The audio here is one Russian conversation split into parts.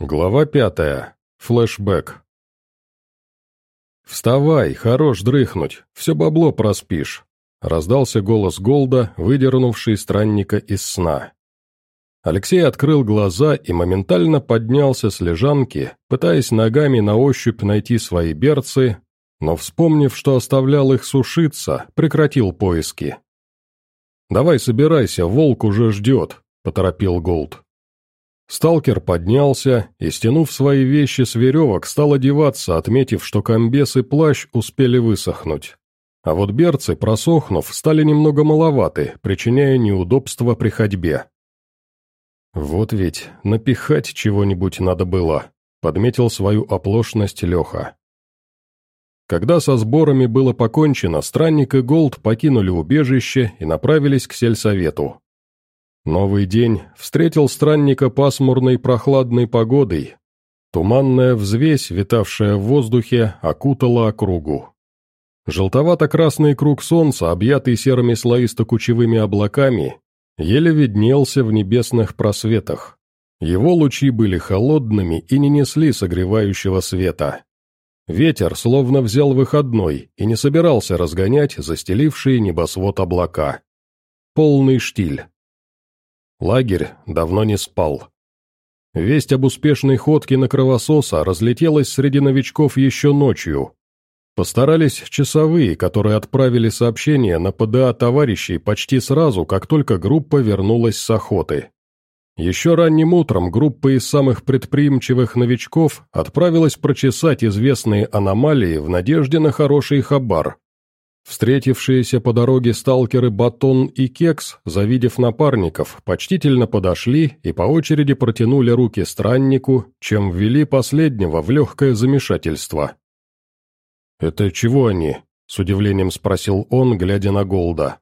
Глава пятая. Флэшбэк. «Вставай, хорош дрыхнуть, все бабло проспишь», — раздался голос Голда, выдернувший странника из сна. Алексей открыл глаза и моментально поднялся с лежанки, пытаясь ногами на ощупь найти свои берцы, но, вспомнив, что оставлял их сушиться, прекратил поиски. «Давай собирайся, волк уже ждет», — поторопил Голд. Сталкер поднялся и, стянув свои вещи с веревок, стал одеваться, отметив, что комбес и плащ успели высохнуть. А вот берцы, просохнув, стали немного маловаты, причиняя неудобства при ходьбе. «Вот ведь, напихать чего-нибудь надо было», — подметил свою оплошность Леха. Когда со сборами было покончено, Странник и Голд покинули убежище и направились к сельсовету. Новый день встретил странника пасмурной прохладной погодой. Туманная взвесь, витавшая в воздухе, окутала округу. Желтовато-красный круг солнца, объятый серыми слоисто-кучевыми облаками, еле виднелся в небесных просветах. Его лучи были холодными и не несли согревающего света. Ветер словно взял выходной и не собирался разгонять застелившие небосвод облака. Полный штиль. Лагерь давно не спал. Весть об успешной ходке на кровососа разлетелась среди новичков еще ночью. Постарались часовые, которые отправили сообщение на ПДА товарищей почти сразу, как только группа вернулась с охоты. Еще ранним утром группа из самых предприимчивых новичков отправилась прочесать известные аномалии в надежде на хороший хабар. Встретившиеся по дороге сталкеры Батон и Кекс, завидев напарников, почтительно подошли и по очереди протянули руки страннику, чем ввели последнего в легкое замешательство. «Это чего они?» — с удивлением спросил он, глядя на Голда.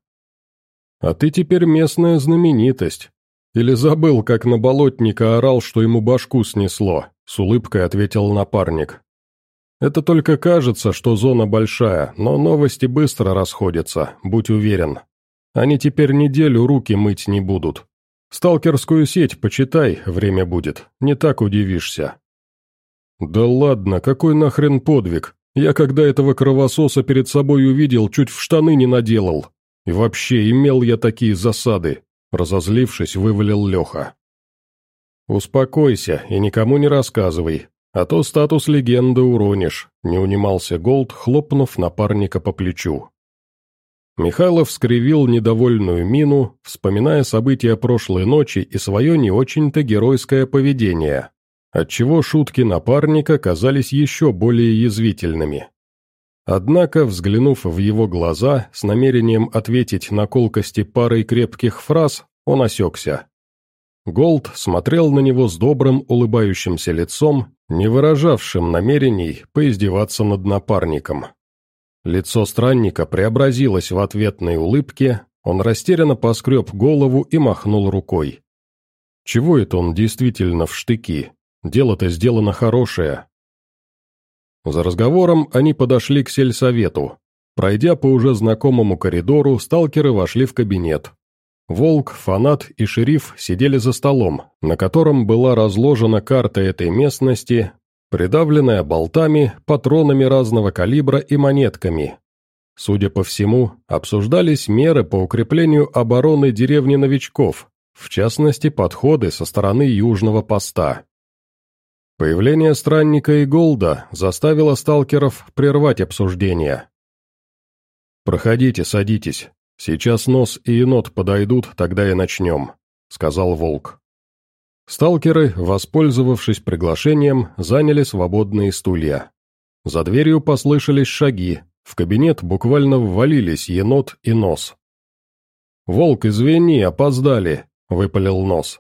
«А ты теперь местная знаменитость. Или забыл, как на болотника орал, что ему башку снесло?» — с улыбкой ответил напарник. Это только кажется, что зона большая, но новости быстро расходятся, будь уверен. Они теперь неделю руки мыть не будут. Сталкерскую сеть почитай, время будет, не так удивишься. Да ладно, какой нахрен подвиг? Я когда этого кровососа перед собой увидел, чуть в штаны не наделал. И вообще, имел я такие засады. Разозлившись, вывалил Леха. «Успокойся и никому не рассказывай. «А то статус легенды уронишь», — не унимался Голд, хлопнув напарника по плечу. Михайлов скривил недовольную мину, вспоминая события прошлой ночи и свое не очень-то геройское поведение, отчего шутки напарника казались еще более язвительными. Однако, взглянув в его глаза с намерением ответить на колкости парой крепких фраз, он осекся. Голд смотрел на него с добрым улыбающимся лицом, не выражавшим намерений поиздеваться над напарником. Лицо странника преобразилось в ответной улыбке, он растерянно поскреб голову и махнул рукой. Чего это он действительно в штыки? Дело-то сделано хорошее. За разговором они подошли к сельсовету. Пройдя по уже знакомому коридору, сталкеры вошли в кабинет. Волк, Фанат и Шериф сидели за столом, на котором была разложена карта этой местности, придавленная болтами, патронами разного калибра и монетками. Судя по всему, обсуждались меры по укреплению обороны деревни новичков, в частности, подходы со стороны южного поста. Появление странника и Голда заставило сталкеров прервать обсуждение. «Проходите, садитесь», «Сейчас нос и енот подойдут, тогда и начнем», — сказал волк. Сталкеры, воспользовавшись приглашением, заняли свободные стулья. За дверью послышались шаги, в кабинет буквально ввалились енот и нос. «Волк, извини, опоздали», — выпалил нос.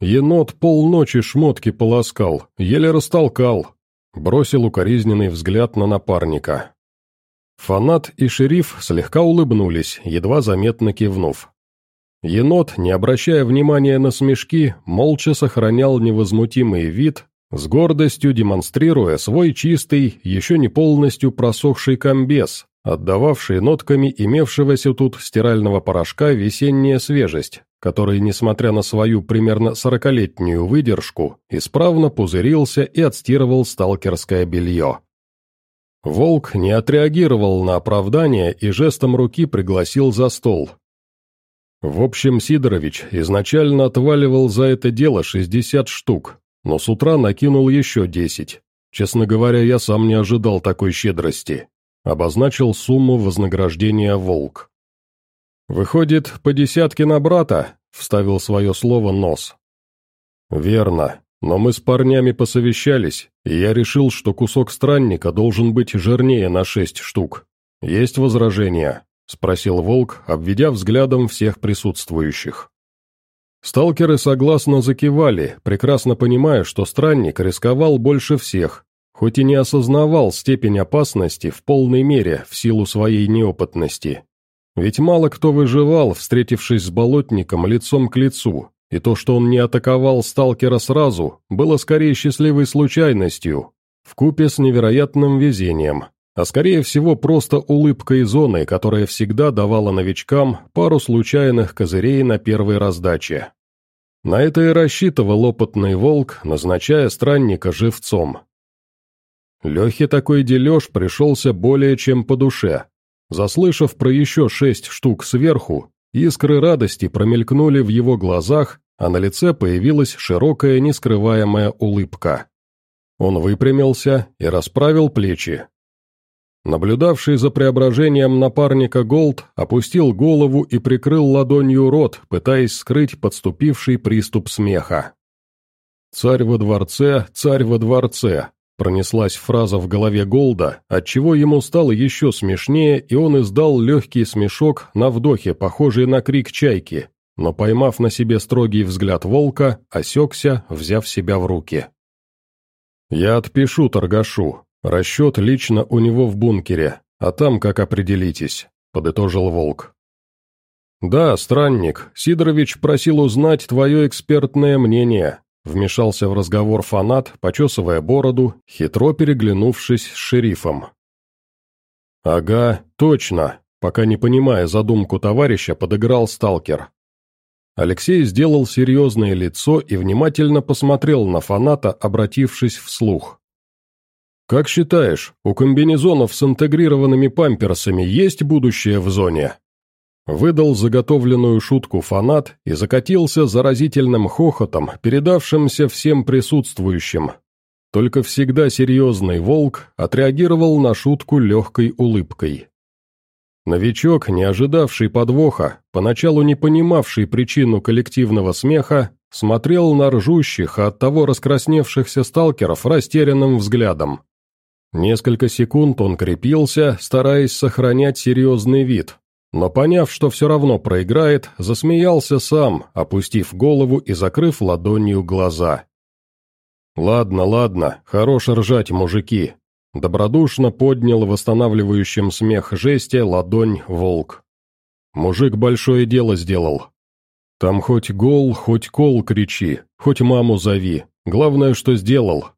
Енот полночи шмотки полоскал, еле растолкал, бросил укоризненный взгляд на напарника. Фанат и шериф слегка улыбнулись, едва заметно кивнув. Енот, не обращая внимания на смешки, молча сохранял невозмутимый вид, с гордостью демонстрируя свой чистый, еще не полностью просохший комбез, отдававший нотками имевшегося тут стирального порошка весенняя свежесть, который, несмотря на свою примерно сорокалетнюю выдержку, исправно пузырился и отстирывал сталкерское белье. Волк не отреагировал на оправдание и жестом руки пригласил за стол. В общем, Сидорович изначально отваливал за это дело 60 штук, но с утра накинул еще 10. Честно говоря, я сам не ожидал такой щедрости. Обозначил сумму вознаграждения «Волк». «Выходит, по десятке на брата?» — вставил свое слово «Нос». «Верно. Но мы с парнями посовещались, и я решил, что кусок странника должен быть жирнее на шесть штук. Есть возражения?» — спросил Волк, обведя взглядом всех присутствующих. Сталкеры согласно закивали, прекрасно понимая, что странник рисковал больше всех, хоть и не осознавал степень опасности в полной мере в силу своей неопытности. Ведь мало кто выживал, встретившись с болотником лицом к лицу, и то, что он не атаковал сталкера сразу, было скорее счастливой случайностью, вкупе с невероятным везением, а скорее всего просто улыбкой зоны, которая всегда давала новичкам пару случайных козырей на первой раздаче. На это и рассчитывал опытный волк, назначая странника живцом. Лехе такой дележ пришелся более чем по душе. Заслышав про еще шесть штук сверху, Искры радости промелькнули в его глазах, а на лице появилась широкая нескрываемая улыбка. Он выпрямился и расправил плечи. Наблюдавший за преображением напарника Голд опустил голову и прикрыл ладонью рот, пытаясь скрыть подступивший приступ смеха. «Царь во дворце, царь во дворце», Пронеслась фраза в голове Голда, отчего ему стало еще смешнее, и он издал легкий смешок на вдохе, похожий на крик чайки, но, поймав на себе строгий взгляд волка, осекся, взяв себя в руки. «Я отпишу торгашу. Расчет лично у него в бункере, а там как определитесь», — подытожил волк. «Да, странник, Сидорович просил узнать твое экспертное мнение», Вмешался в разговор фанат, почесывая бороду, хитро переглянувшись с шерифом. «Ага, точно», пока не понимая задумку товарища, подыграл сталкер. Алексей сделал серьезное лицо и внимательно посмотрел на фаната, обратившись вслух. «Как считаешь, у комбинезонов с интегрированными памперсами есть будущее в зоне?» Выдал заготовленную шутку фанат и закатился заразительным хохотом, передавшимся всем присутствующим. Только всегда серьезный волк отреагировал на шутку легкой улыбкой. Новичок, не ожидавший подвоха, поначалу не понимавший причину коллективного смеха, смотрел на ржущих, а оттого раскрасневшихся сталкеров растерянным взглядом. Несколько секунд он крепился, стараясь сохранять серьезный вид, но поняв, что все равно проиграет, засмеялся сам, опустив голову и закрыв ладонью глаза. «Ладно, ладно, хорош ржать, мужики», — добродушно поднял восстанавливающим смех жесте ладонь волк. «Мужик большое дело сделал. Там хоть гол, хоть кол кричи, хоть маму зови, главное, что сделал,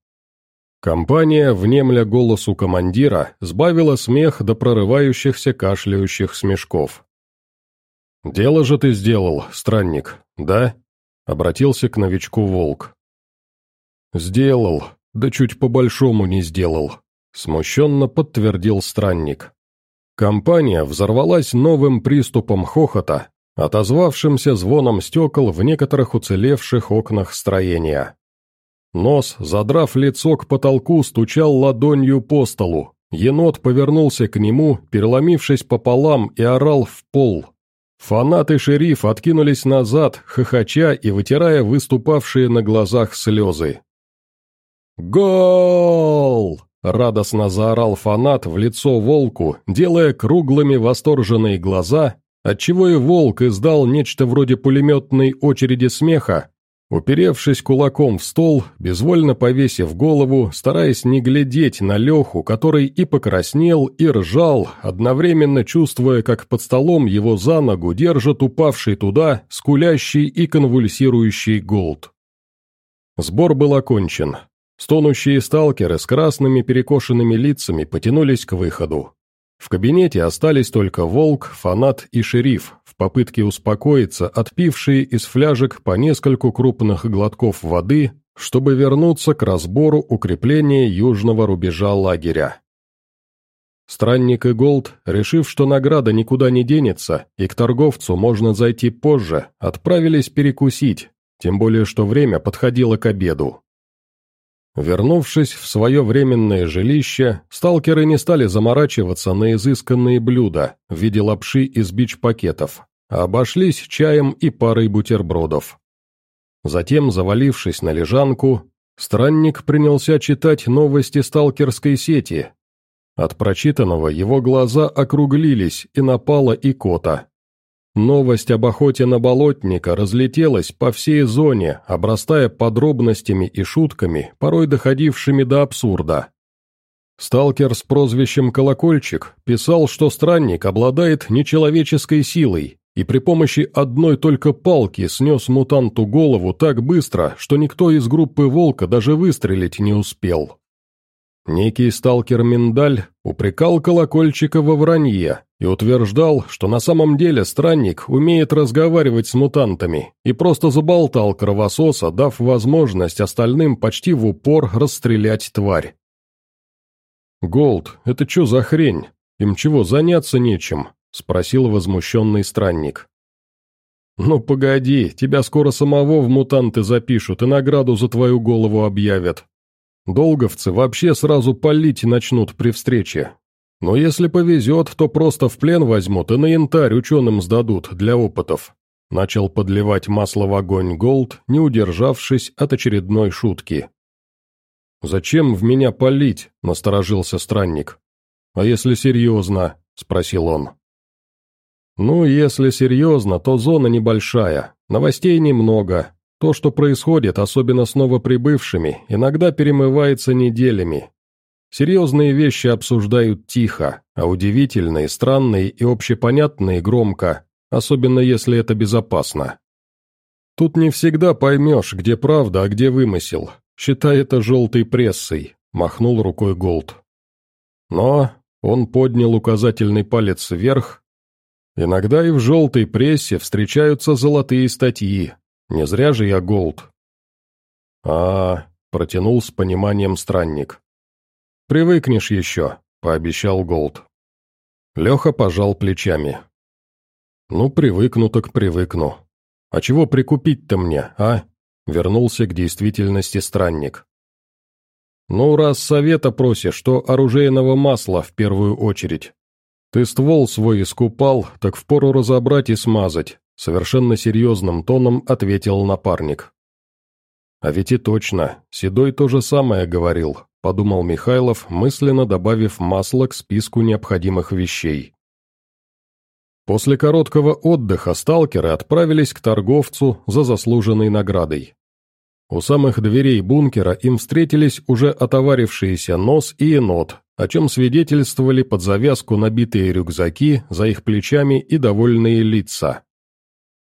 Компания, внемля голосу командира, сбавила смех до прорывающихся кашляющих смешков. «Дело же ты сделал, странник, да?» — обратился к новичку волк. «Сделал, да чуть по-большому не сделал», — смущенно подтвердил странник. Компания взорвалась новым приступом хохота, отозвавшимся звоном стекол в некоторых уцелевших окнах строения. Нос, задрав лицо к потолку, стучал ладонью по столу. Енот повернулся к нему, переломившись пополам, и орал в пол. Фанат и шериф откинулись назад, хохоча и вытирая выступавшие на глазах слезы. «Гол!» — радостно заорал фанат в лицо волку, делая круглыми восторженные глаза, отчего и волк издал нечто вроде пулеметной очереди смеха, Уперевшись кулаком в стол, безвольно повесив голову, стараясь не глядеть на Леху, который и покраснел, и ржал, одновременно чувствуя, как под столом его за ногу держат упавший туда, скулящий и конвульсирующий голд. Сбор был окончен. Стонущие сталкеры с красными перекошенными лицами потянулись к выходу. В кабинете остались только Волк, Фанат и Шериф, в попытке успокоиться, отпившие из фляжек по нескольку крупных глотков воды, чтобы вернуться к разбору укрепления южного рубежа лагеря. Странник и Голд, решив, что награда никуда не денется, и к торговцу можно зайти позже, отправились перекусить, тем более что время подходило к обеду. Вернувшись в свое временное жилище, сталкеры не стали заморачиваться на изысканные блюда в виде лапши из бич-пакетов, а обошлись чаем и парой бутербродов. Затем, завалившись на лежанку, странник принялся читать новости сталкерской сети. От прочитанного его глаза округлились и напала икота. Новость об охоте на болотника разлетелась по всей зоне, обрастая подробностями и шутками, порой доходившими до абсурда. Сталкер с прозвищем «Колокольчик» писал, что странник обладает нечеловеческой силой и при помощи одной только палки снес мутанту голову так быстро, что никто из группы «Волка» даже выстрелить не успел. Некий сталкер Миндаль упрекал колокольчика во вранье и утверждал, что на самом деле странник умеет разговаривать с мутантами и просто заболтал кровососа, дав возможность остальным почти в упор расстрелять тварь. «Голд, это что за хрень? Им чего, заняться нечем?» — спросил возмущенный странник. «Ну погоди, тебя скоро самого в мутанты запишут и награду за твою голову объявят», Долговцы вообще сразу палить начнут при встрече. Но если повезет, то просто в плен возьмут и на янтарь ученым сдадут для опытов. Начал подливать масло в огонь Голд, не удержавшись от очередной шутки. «Зачем в меня палить?» – насторожился странник. «А если серьезно?» – спросил он. «Ну, если серьезно, то зона небольшая, новостей немного, то, что происходит, особенно с новоприбывшими, иногда перемывается неделями. Серьезные вещи обсуждают тихо, а удивительные, странные и общепонятные громко, особенно если это безопасно. Тут не всегда поймешь, где правда, а где вымысел. Считай это желтой прессой, махнул рукой Голд. Но он поднял указательный палец вверх. Иногда и в желтой прессе встречаются золотые статьи, не зря же я голд. а, протянул с пониманием странник. «Привыкнешь еще», — пообещал Голд. Леха пожал плечами. «Ну, привыкну так привыкну. А чего прикупить-то мне, а?» Вернулся к действительности странник. «Ну, раз совета просишь, то оружейного масла в первую очередь. Ты ствол свой искупал, так впору разобрать и смазать, Совершенно серьезным тоном ответил напарник. «А ведь и точно, Седой то же самое говорил», – подумал Михайлов, мысленно добавив масло к списку необходимых вещей. После короткого отдыха сталкеры отправились к торговцу за заслуженной наградой. У самых дверей бункера им встретились уже отоварившиеся нос и енот, о чем свидетельствовали под завязку набитые рюкзаки за их плечами и довольные лица.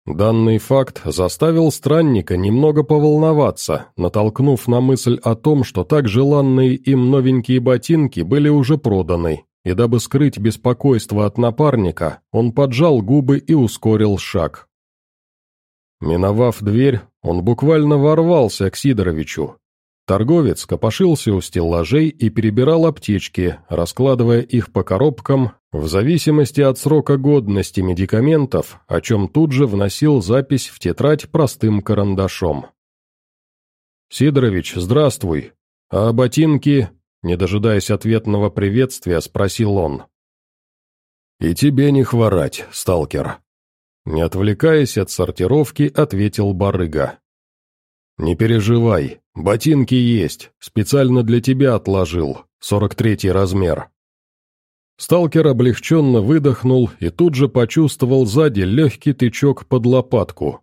Данный факт заставил странника немного поволноваться, натолкнув на мысль о том, что так желанные им новенькие ботинки были уже проданы, и дабы скрыть беспокойство от напарника, он поджал губы и ускорил шаг. Миновав дверь, он буквально ворвался к Сидоровичу, Торговец копошился у стеллажей и перебирал аптечки, раскладывая их по коробкам в зависимости от срока годности медикаментов, о чем тут же вносил запись в тетрадь простым карандашом. «Сидорович, здравствуй. А ботинки?» Не дожидаясь ответного приветствия, спросил он. «И тебе не хворать, сталкер». Не отвлекаясь от сортировки, ответил барыга. «Не переживай, ботинки есть, специально для тебя отложил, 43-й размер». Сталкер облегченно выдохнул и тут же почувствовал сзади легкий тычок под лопатку.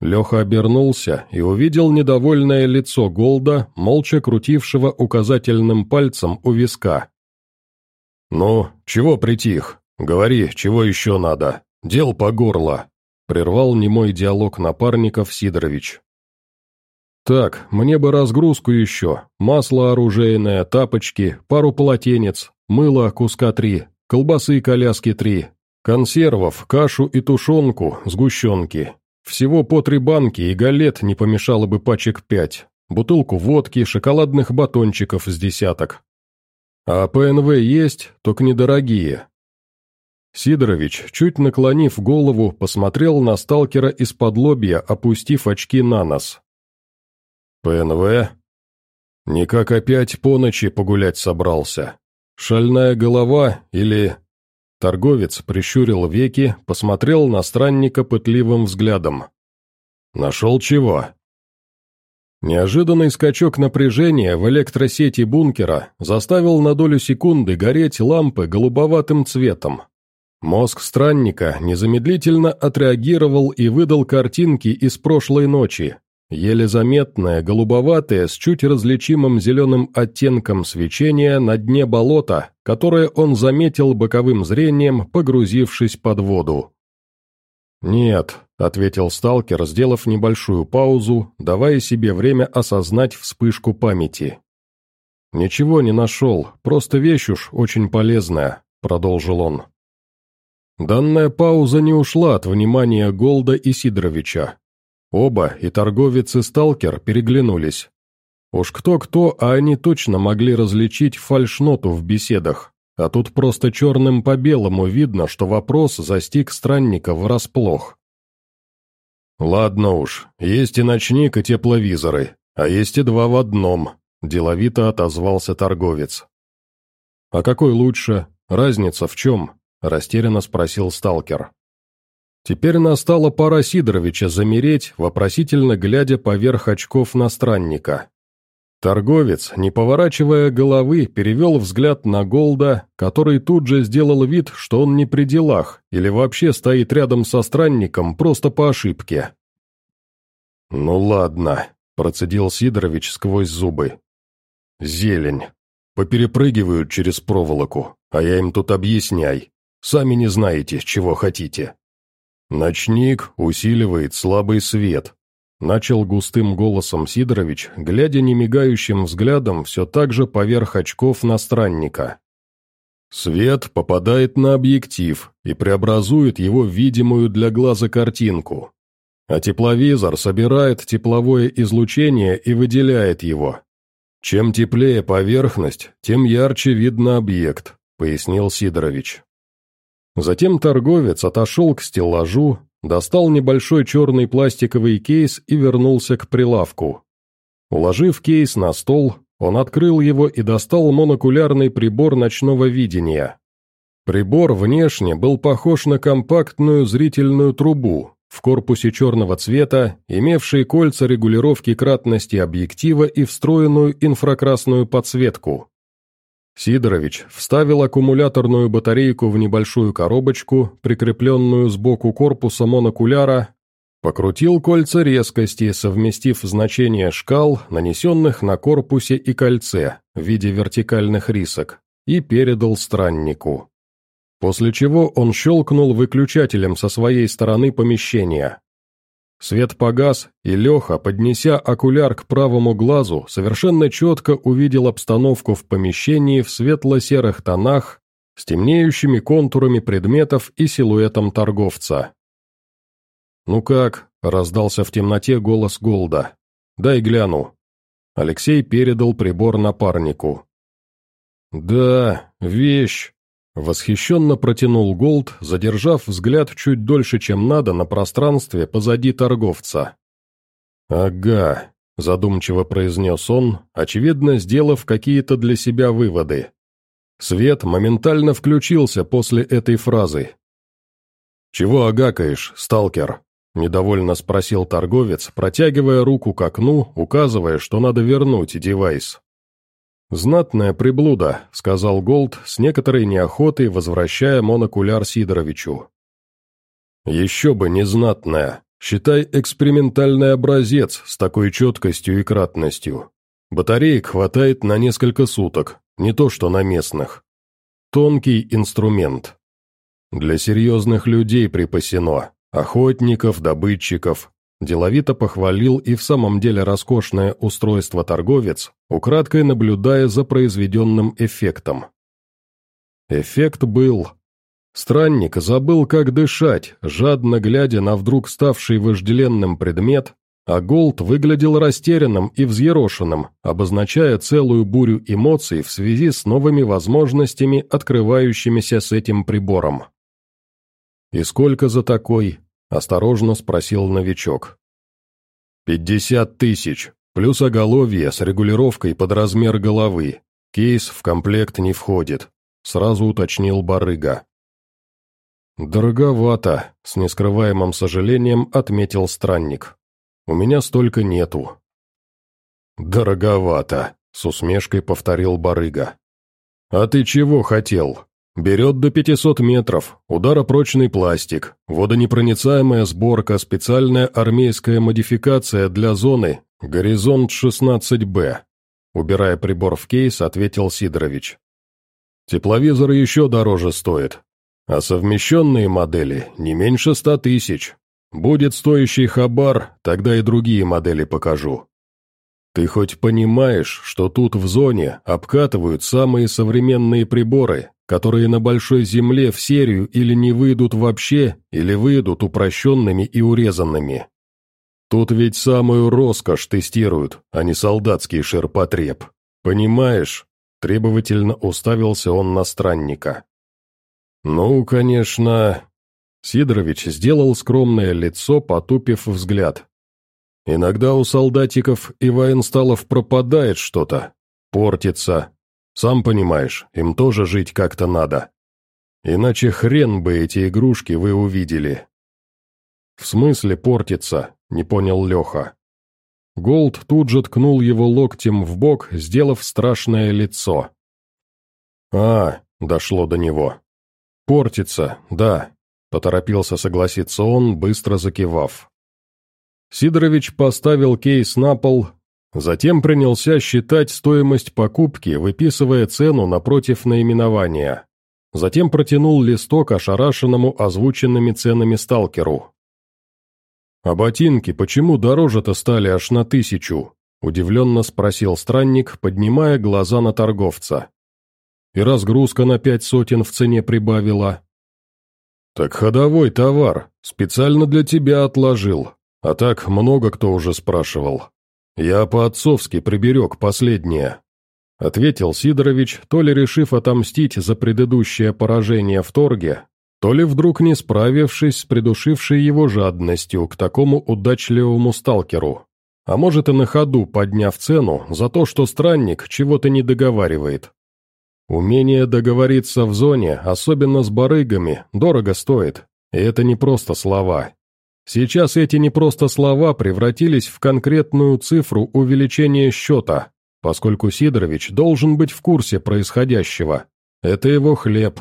Леха обернулся и увидел недовольное лицо Голда, молча крутившего указательным пальцем у виска. «Ну, чего притих? Говори, чего еще надо? Дел по горло», — прервал немой диалог напарников Сидорович. «Так, мне бы разгрузку еще, масло оружейное, тапочки, пару полотенец, мыло куска три, колбасы и коляски три, консервов, кашу и тушенку, сгущенки. Всего по три банки и галет не помешало бы пачек пять, бутылку водки, шоколадных батончиков с десяток. А ПНВ есть, только недорогие. Сидорович, чуть наклонив голову, посмотрел на сталкера из-под лобья, опустив очки на нос. «ПНВ?» «Никак опять по ночи погулять собрался. Шальная голова или...» Торговец прищурил веки, посмотрел на странника пытливым взглядом. «Нашел чего?» Неожиданный скачок напряжения в электросети бункера заставил на долю секунды гореть лампы голубоватым цветом. Мозг странника незамедлительно отреагировал и выдал картинки из прошлой ночи, еле заметное, голубоватое, с чуть различимым зеленым оттенком свечения на дне болота, которое он заметил боковым зрением, погрузившись под воду. «Нет», — ответил сталкер, сделав небольшую паузу, давая себе время осознать вспышку памяти. «Ничего не нашел, просто вещь уж очень полезная», — продолжил он. Данная пауза не ушла от внимания Голда и Сидоровича. Оба, и торговец, и сталкер, переглянулись. Уж кто-кто, а они точно могли различить фальшноту в беседах, а тут просто черным по белому видно, что вопрос застиг странника врасплох. «Ладно уж, есть и ночник, и тепловизоры, а есть и два в одном», – деловито отозвался торговец. «А какой лучше? Разница в чем?» растерянно спросил сталкер. Теперь настала пора Сидоровича замереть, вопросительно глядя поверх очков на странника. Торговец, не поворачивая головы, перевел взгляд на Голда, который тут же сделал вид, что он не при делах или вообще стоит рядом со странником просто по ошибке. «Ну ладно», — процедил Сидорович сквозь зубы. «Зелень. Поперепрыгивают через проволоку, а я им тут объясняй. Сами не знаете, чего хотите». «Ночник усиливает слабый свет», — начал густым голосом Сидорович, глядя немигающим взглядом все так же поверх очков на странника. Свет попадает на объектив и преобразует его в видимую для глаза картинку. А тепловизор собирает тепловое излучение и выделяет его. Чем теплее поверхность, тем ярче видно объект, пояснил Сидорович. Затем торговец отошел к стеллажу, достал небольшой черный пластиковый кейс и вернулся к прилавку. Уложив кейс на стол, он открыл его и достал монокулярный прибор ночного видения. Прибор внешне был похож на компактную зрительную трубу, в корпусе черного цвета, имевший кольца регулировки кратности объектива и встроенную инфракрасную подсветку. Сидорович вставил аккумуляторную батарейку в небольшую коробочку, прикрепленную сбоку корпуса монокуляра, покрутил кольца резкости, совместив значения шкал, нанесенных на корпусе и кольце, в виде вертикальных рисок, и передал страннику. После чего он щелкнул выключателем со своей стороны помещения. Свет погас, и Леха, поднеся окуляр к правому глазу, совершенно четко увидел обстановку в помещении в светло-серых тонах, с темнеющими контурами предметов и силуэтом торговца. «Ну как?» — раздался в темноте голос Голда. «Дай гляну». Алексей передал прибор напарнику. «Да, вещь», Восхищенно протянул Голд, задержав взгляд чуть дольше, чем надо, на пространстве позади торговца. «Ага», — задумчиво произнес он, очевидно, сделав какие-то для себя выводы. Свет моментально включился после этой фразы. «Чего агакаешь, сталкер?» — недовольно спросил торговец, протягивая руку к окну, указывая, что надо вернуть девайс. «Знатная приблуда», — сказал Голд с некоторой неохотой, возвращая монокуляр Сидоровичу. «Еще бы не знатная. Считай экспериментальный образец с такой четкостью и кратностью. Батареек хватает на несколько суток, не то что на местных. Тонкий инструмент. Для серьезных людей припасено. Охотников, добытчиков, Деловито похвалил и в самом деле роскошное устройство торговец, украдкой наблюдая за произведенным эффектом. Эффект был. Странник забыл, как дышать, жадно глядя на вдруг ставший вожделенным предмет, а Голд выглядел растерянным и взъерошенным, обозначая целую бурю эмоций в связи с новыми возможностями, открывающимися с этим прибором. «И сколько за такой?» – осторожно спросил новичок. «Пятьдесят тысяч, плюс оголовье с регулировкой под размер головы. Кейс в комплект не входит», – сразу уточнил барыга. «Дороговато», – с нескрываемым сожалением отметил странник. «У меня столько нету». «Дороговато», – с усмешкой повторил барыга. «А ты чего хотел? Берет до 500 метров, ударопрочный пластик, водонепроницаемая сборка, специальная армейская модификация для зоны, горизонт 16Б». Убирая прибор в кейс, ответил Сидорович. «Тепловизор еще дороже стоит, а совмещенные модели не меньше ста тысяч. Будет стоящий хабар, тогда и другие модели покажу. Ты хоть понимаешь, что тут в зоне обкатывают самые современные приборы, которые на большой земле в серию или не выйдут вообще, или выйдут упрощенными и урезанными? Тут ведь самую роскошь тестируют, а не солдатский ширпотреб. Понимаешь? Требовательно уставился он на странника. «Ну, конечно...» Сидорович сделал скромное лицо, потупив взгляд. «Иногда у солдатиков и военсталов пропадает что-то, портится. Сам понимаешь, им тоже жить как-то надо. Иначе хрен бы эти игрушки вы увидели». «В смысле портится?» — не понял Леха. Голд тут же ткнул его локтем в бок, сделав страшное лицо. «А, дошло до него. «Портится, да», — поторопился согласиться он, быстро закивав. Сидорович поставил кейс на пол, затем принялся считать стоимость покупки, выписывая цену напротив наименования. Затем протянул листок ошарашенному озвученными ценами сталкеру. «А ботинки почему дороже-то стали аж на тысячу?» – удивленно спросил странник, поднимая глаза на торговца и разгрузка на пять сотен в цене прибавила. «Так ходовой товар, специально для тебя отложил, а так много кто уже спрашивал. Я по-отцовски приберег последнее», — ответил Сидорович, то ли решив отомстить за предыдущее поражение в торге, то ли вдруг не справившись с придушившей его жадностью к такому удачливому сталкеру, а может и на ходу подняв цену за то, что странник чего-то не договаривает. Умение договориться в зоне, особенно с барыгами, дорого стоит, и это не просто слова. Сейчас эти не просто слова превратились в конкретную цифру увеличения счета, поскольку Сидорович должен быть в курсе происходящего. Это его хлеб.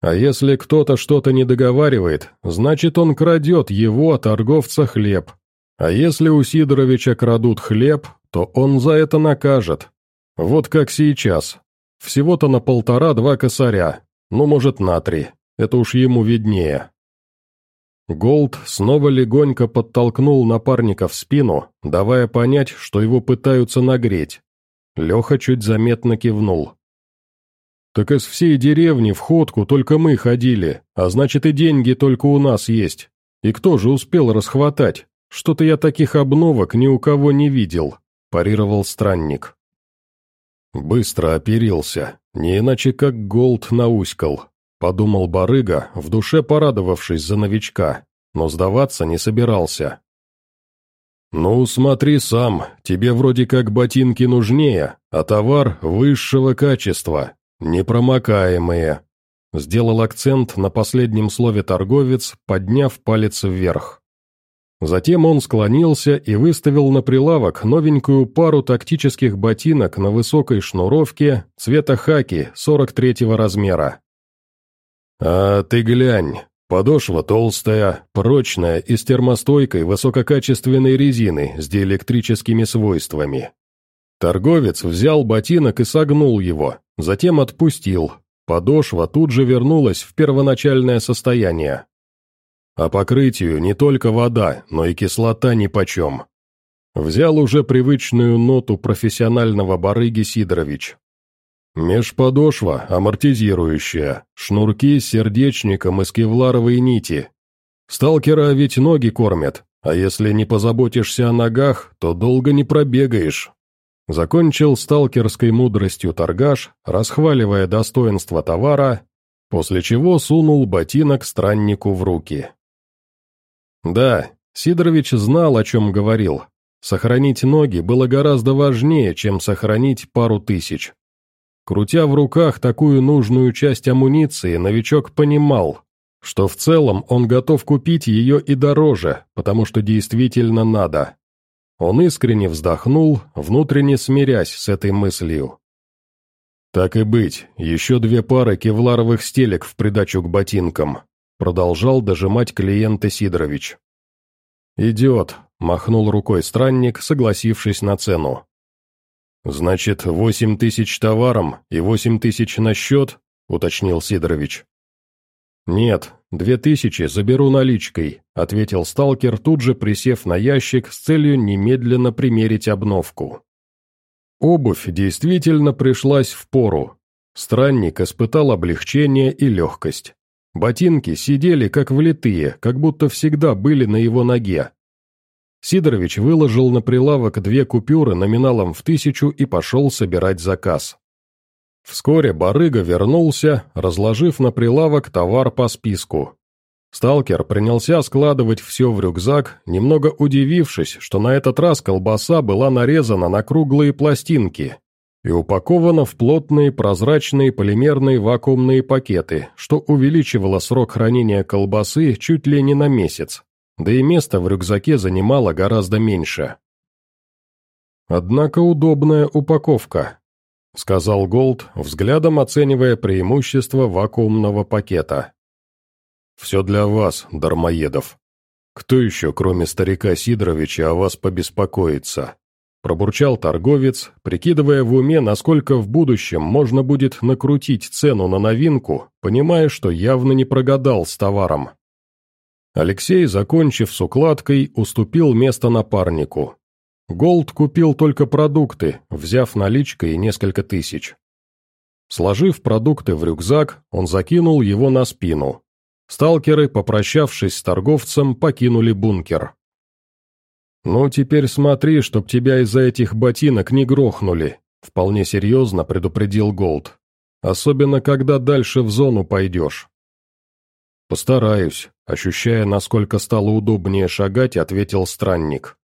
А если кто-то что-то не договаривает, значит он крадет его, торговца, хлеб. А если у Сидоровича крадут хлеб, то он за это накажет. Вот как сейчас, всего-то на полтора-два косаря, ну, может, на три. Это уж ему виднее. Голд снова легонько подтолкнул напарника в спину, давая понять, что его пытаются нагреть. Леха чуть заметно кивнул. «Так из всей деревни в ходку только мы ходили, а значит и деньги только у нас есть. И кто же успел расхватать? Что-то я таких обновок ни у кого не видел», – парировал странник. Быстро оперился, не иначе как голд науськал, подумал барыга, в душе порадовавшись за новичка, но сдаваться не собирался. «Ну, смотри сам, тебе вроде как ботинки нужнее, а товар высшего качества, непромокаемые», сделал акцент на последнем слове торговец, подняв палец вверх. Затем он склонился и выставил на прилавок новенькую пару тактических ботинок на высокой шнуровке цвета хаки 43-го размера. «А ты глянь, подошва толстая, прочная и с термостойкой высококачественной резины с диэлектрическими свойствами». Торговец взял ботинок и согнул его, затем отпустил. Подошва тут же вернулась в первоначальное состояние. А покрытию не только вода, но и кислота нипочем. Взял уже привычную ноту профессионального барыги Сидорович. Межподошва амортизирующая, шнурки с сердечником из кевларовой нити. Сталкера ведь ноги кормят, а если не позаботишься о ногах, то долго не пробегаешь. Закончил сталкерской мудростью торгаш, расхваливая достоинство товара, после чего сунул ботинок страннику в руки. Да, Сидорович знал, о чем говорил. Сохранить ноги было гораздо важнее, чем сохранить пару тысяч. Крутя в руках такую нужную часть амуниции, новичок понимал, что в целом он готов купить ее и дороже, потому что действительно надо. Он искренне вздохнул, внутренне смирясь с этой мыслью. «Так и быть, еще две пары кевларовых стелек в придачу к ботинкам», продолжал дожимать клиента Сидорович. «Идет», — махнул рукой странник, согласившись на цену. «Значит, восемь тысяч товаром и восемь тысяч на счет?» — уточнил Сидорович. «Нет, две тысячи заберу наличкой», — ответил сталкер, тут же присев на ящик с целью немедленно примерить обновку. Обувь действительно пришлась в пору. Странник испытал облегчение и легкость. Ботинки сидели как влитые, как будто всегда были на его ноге, Сидорович выложил на прилавок две купюры номиналом в тысячу и пошел собирать заказ. Вскоре барыга вернулся, разложив на прилавок товар по списку. Сталкер принялся складывать все в рюкзак, немного удивившись, что на этот раз колбаса была нарезана на круглые пластинки и упакована в плотные прозрачные полимерные вакуумные пакеты, что увеличивало срок хранения колбасы чуть ли не на месяц да и место в рюкзаке занимало гораздо меньше. «Однако удобная упаковка», — сказал Голд, взглядом оценивая преимущество вакуумного пакета. «Все для вас, дармоедов. Кто еще, кроме старика Сидоровича, о вас побеспокоится?» Пробурчал торговец, прикидывая в уме, насколько в будущем можно будет накрутить цену на новинку, понимая, что явно не прогадал с товаром. Алексей, закончив с укладкой, уступил место напарнику. Голд купил только продукты, взяв наличкой несколько тысяч. Сложив продукты в рюкзак, он закинул его на спину. Сталкеры, попрощавшись с торговцем, покинули бункер. «Ну, теперь смотри, чтоб тебя из-за этих ботинок не грохнули», вполне серьезно предупредил Голд. «Особенно, когда дальше в зону пойдешь». «Постараюсь», ощущая, насколько стало удобнее шагать, ответил странник.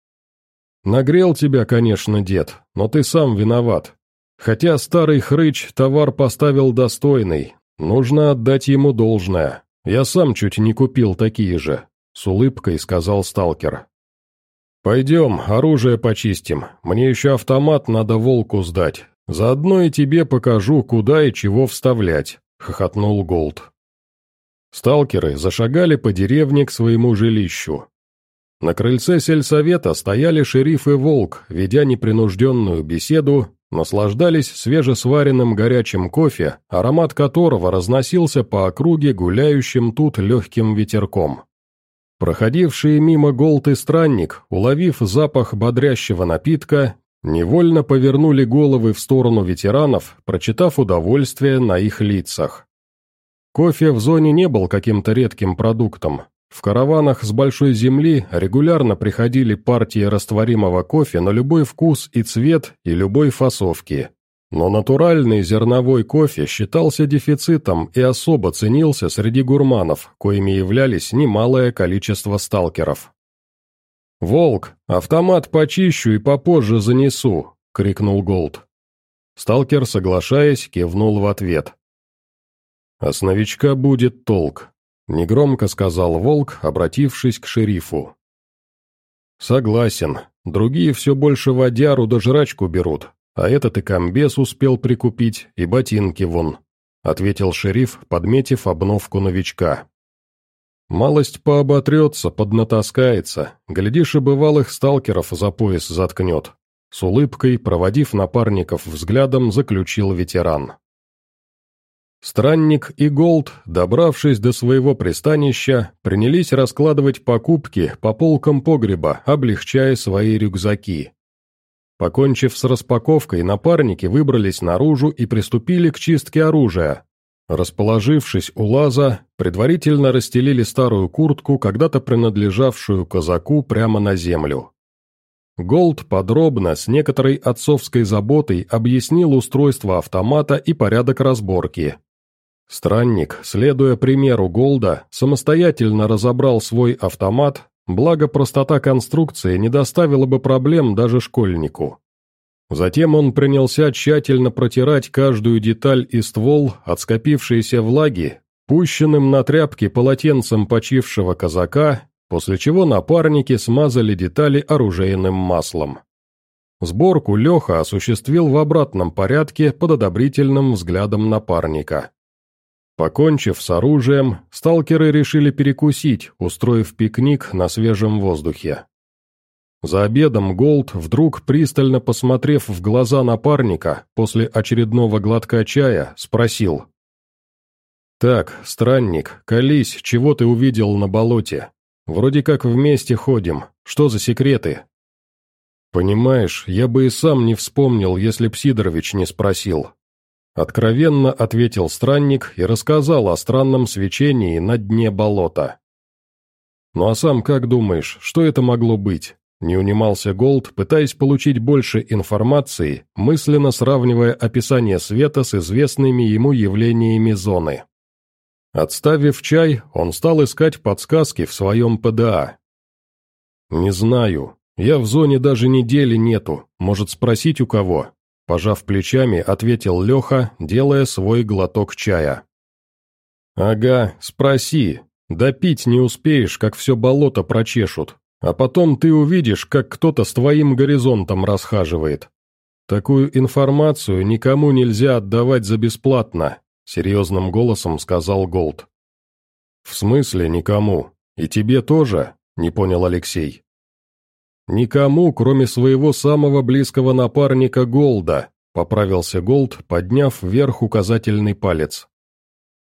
«Нагрел тебя, конечно, дед, но ты сам виноват. Хотя старый хрыч товар поставил достойный, нужно отдать ему должное. Я сам чуть не купил такие же», — с улыбкой сказал сталкер. «Пойдем, оружие почистим. Мне еще автомат надо волку сдать. Заодно и тебе покажу, куда и чего вставлять», — хохотнул Голд. Сталкеры зашагали по деревне к своему жилищу. На крыльце сельсовета стояли шериф и волк, ведя непринужденную беседу, наслаждались свежесваренным горячим кофе, аромат которого разносился по округе гуляющим тут легким ветерком. Проходившие мимо Голд и Странник, уловив запах бодрящего напитка, невольно повернули головы в сторону ветеранов, прочитав удовольствие на их лицах. Кофе в зоне не был каким-то редким продуктом. В караванах с большой земли регулярно приходили партии растворимого кофе на любой вкус и цвет и любой фасовки. Но натуральный зерновой кофе считался дефицитом и особо ценился среди гурманов, коими являлись немалое количество сталкеров. «Волк, автомат почищу и попозже занесу!» — крикнул Голд. Сталкер, соглашаясь, кивнул в ответ. «А с новичка будет толк», — негромко сказал Волк, обратившись к шерифу. «Согласен. Другие все больше водяру да жрачку берут, а этот и комбес успел прикупить, и ботинки вон», — ответил шериф, подметив обновку новичка. «Малость пооботрется, поднатаскается, глядишь, и бывалых сталкеров за пояс заткнет», — с улыбкой, проводив напарников взглядом, заключил ветеран. Странник и Голд, добравшись до своего пристанища, принялись раскладывать покупки по полкам погреба, облегчая свои рюкзаки. Покончив с распаковкой, напарники выбрались наружу и приступили к чистке оружия. Расположившись у лаза, предварительно расстелили старую куртку, когда-то принадлежавшую казаку, прямо на землю. Голд подробно, с некоторой отцовской заботой, объяснил устройство автомата и порядок разборки. Странник, следуя примеру Голда, самостоятельно разобрал свой автомат, благо простота конструкции не доставила бы проблем даже школьнику. Затем он принялся тщательно протирать каждую деталь и ствол от скопившейся влаги, пущенным на тряпки полотенцем почившего казака, после чего напарники смазали детали оружейным маслом. Сборку Леха осуществил в обратном порядке под одобрительным взглядом напарника. Покончив с оружием, сталкеры решили перекусить, устроив пикник на свежем воздухе. За обедом Голд, вдруг пристально посмотрев в глаза напарника, после очередного глотка чая, спросил. «Так, странник, колись, чего ты увидел на болоте? Вроде как вместе ходим, что за секреты?» «Понимаешь, я бы и сам не вспомнил, если б Сидорович не спросил», Откровенно ответил странник и рассказал о странном свечении на дне болота. «Ну а сам как думаешь, что это могло быть?» Не унимался Голд, пытаясь получить больше информации, мысленно сравнивая описание света с известными ему явлениями зоны. Отставив чай, он стал искать подсказки в своем ПДА. «Не знаю. Я в зоне даже недели нету. Может, спросить у кого?» Пожав плечами, ответил Леха, делая свой глоток чая. «Ага, спроси. Да пить не успеешь, как все болото прочешут. А потом ты увидишь, как кто-то с твоим горизонтом расхаживает. Такую информацию никому нельзя отдавать за бесплатно», серьезным голосом сказал Голд. «В смысле никому? И тебе тоже?» – не понял Алексей. «Никому, кроме своего самого близкого напарника Голда», — поправился Голд, подняв вверх указательный палец.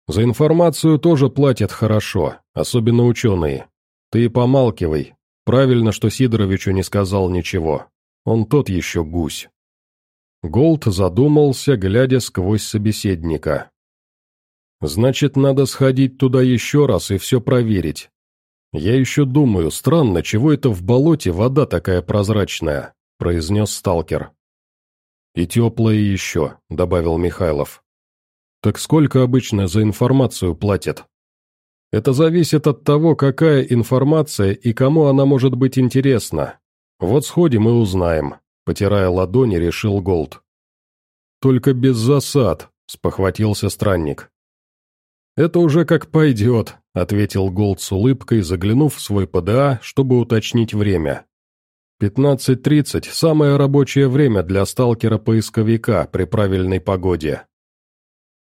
«За информацию тоже платят хорошо, особенно ученые. Ты помалкивай. Правильно, что Сидоровичу не сказал ничего. Он тот еще гусь». Голд задумался, глядя сквозь собеседника. «Значит, надо сходить туда еще раз и все проверить. «Я еще думаю, странно, чего это в болоте вода такая прозрачная», — произнес сталкер. «И теплая еще», — добавил Михайлов. «Так сколько обычно за информацию платят?» «Это зависит от того, какая информация и кому она может быть интересна. Вот сходим и узнаем», — потирая ладони, решил Голд. «Только без засад», — спохватился странник. «Это уже как пойдет», — ответил Голд с улыбкой, заглянув в свой ПДА, чтобы уточнить время. «Пятнадцать тридцать — самое рабочее время для сталкера-поисковика при правильной погоде».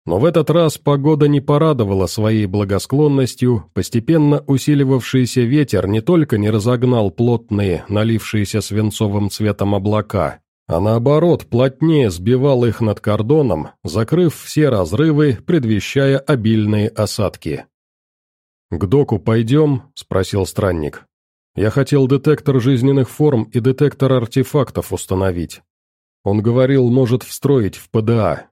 Но в этот раз погода не порадовала своей благосклонностью, постепенно усиливавшийся ветер не только не разогнал плотные, налившиеся свинцовым цветом облака, а наоборот плотнее сбивал их над кордоном, закрыв все разрывы, предвещая обильные осадки. «К доку пойдем?» – спросил странник. «Я хотел детектор жизненных форм и детектор артефактов установить. Он говорил, может встроить в ПДА».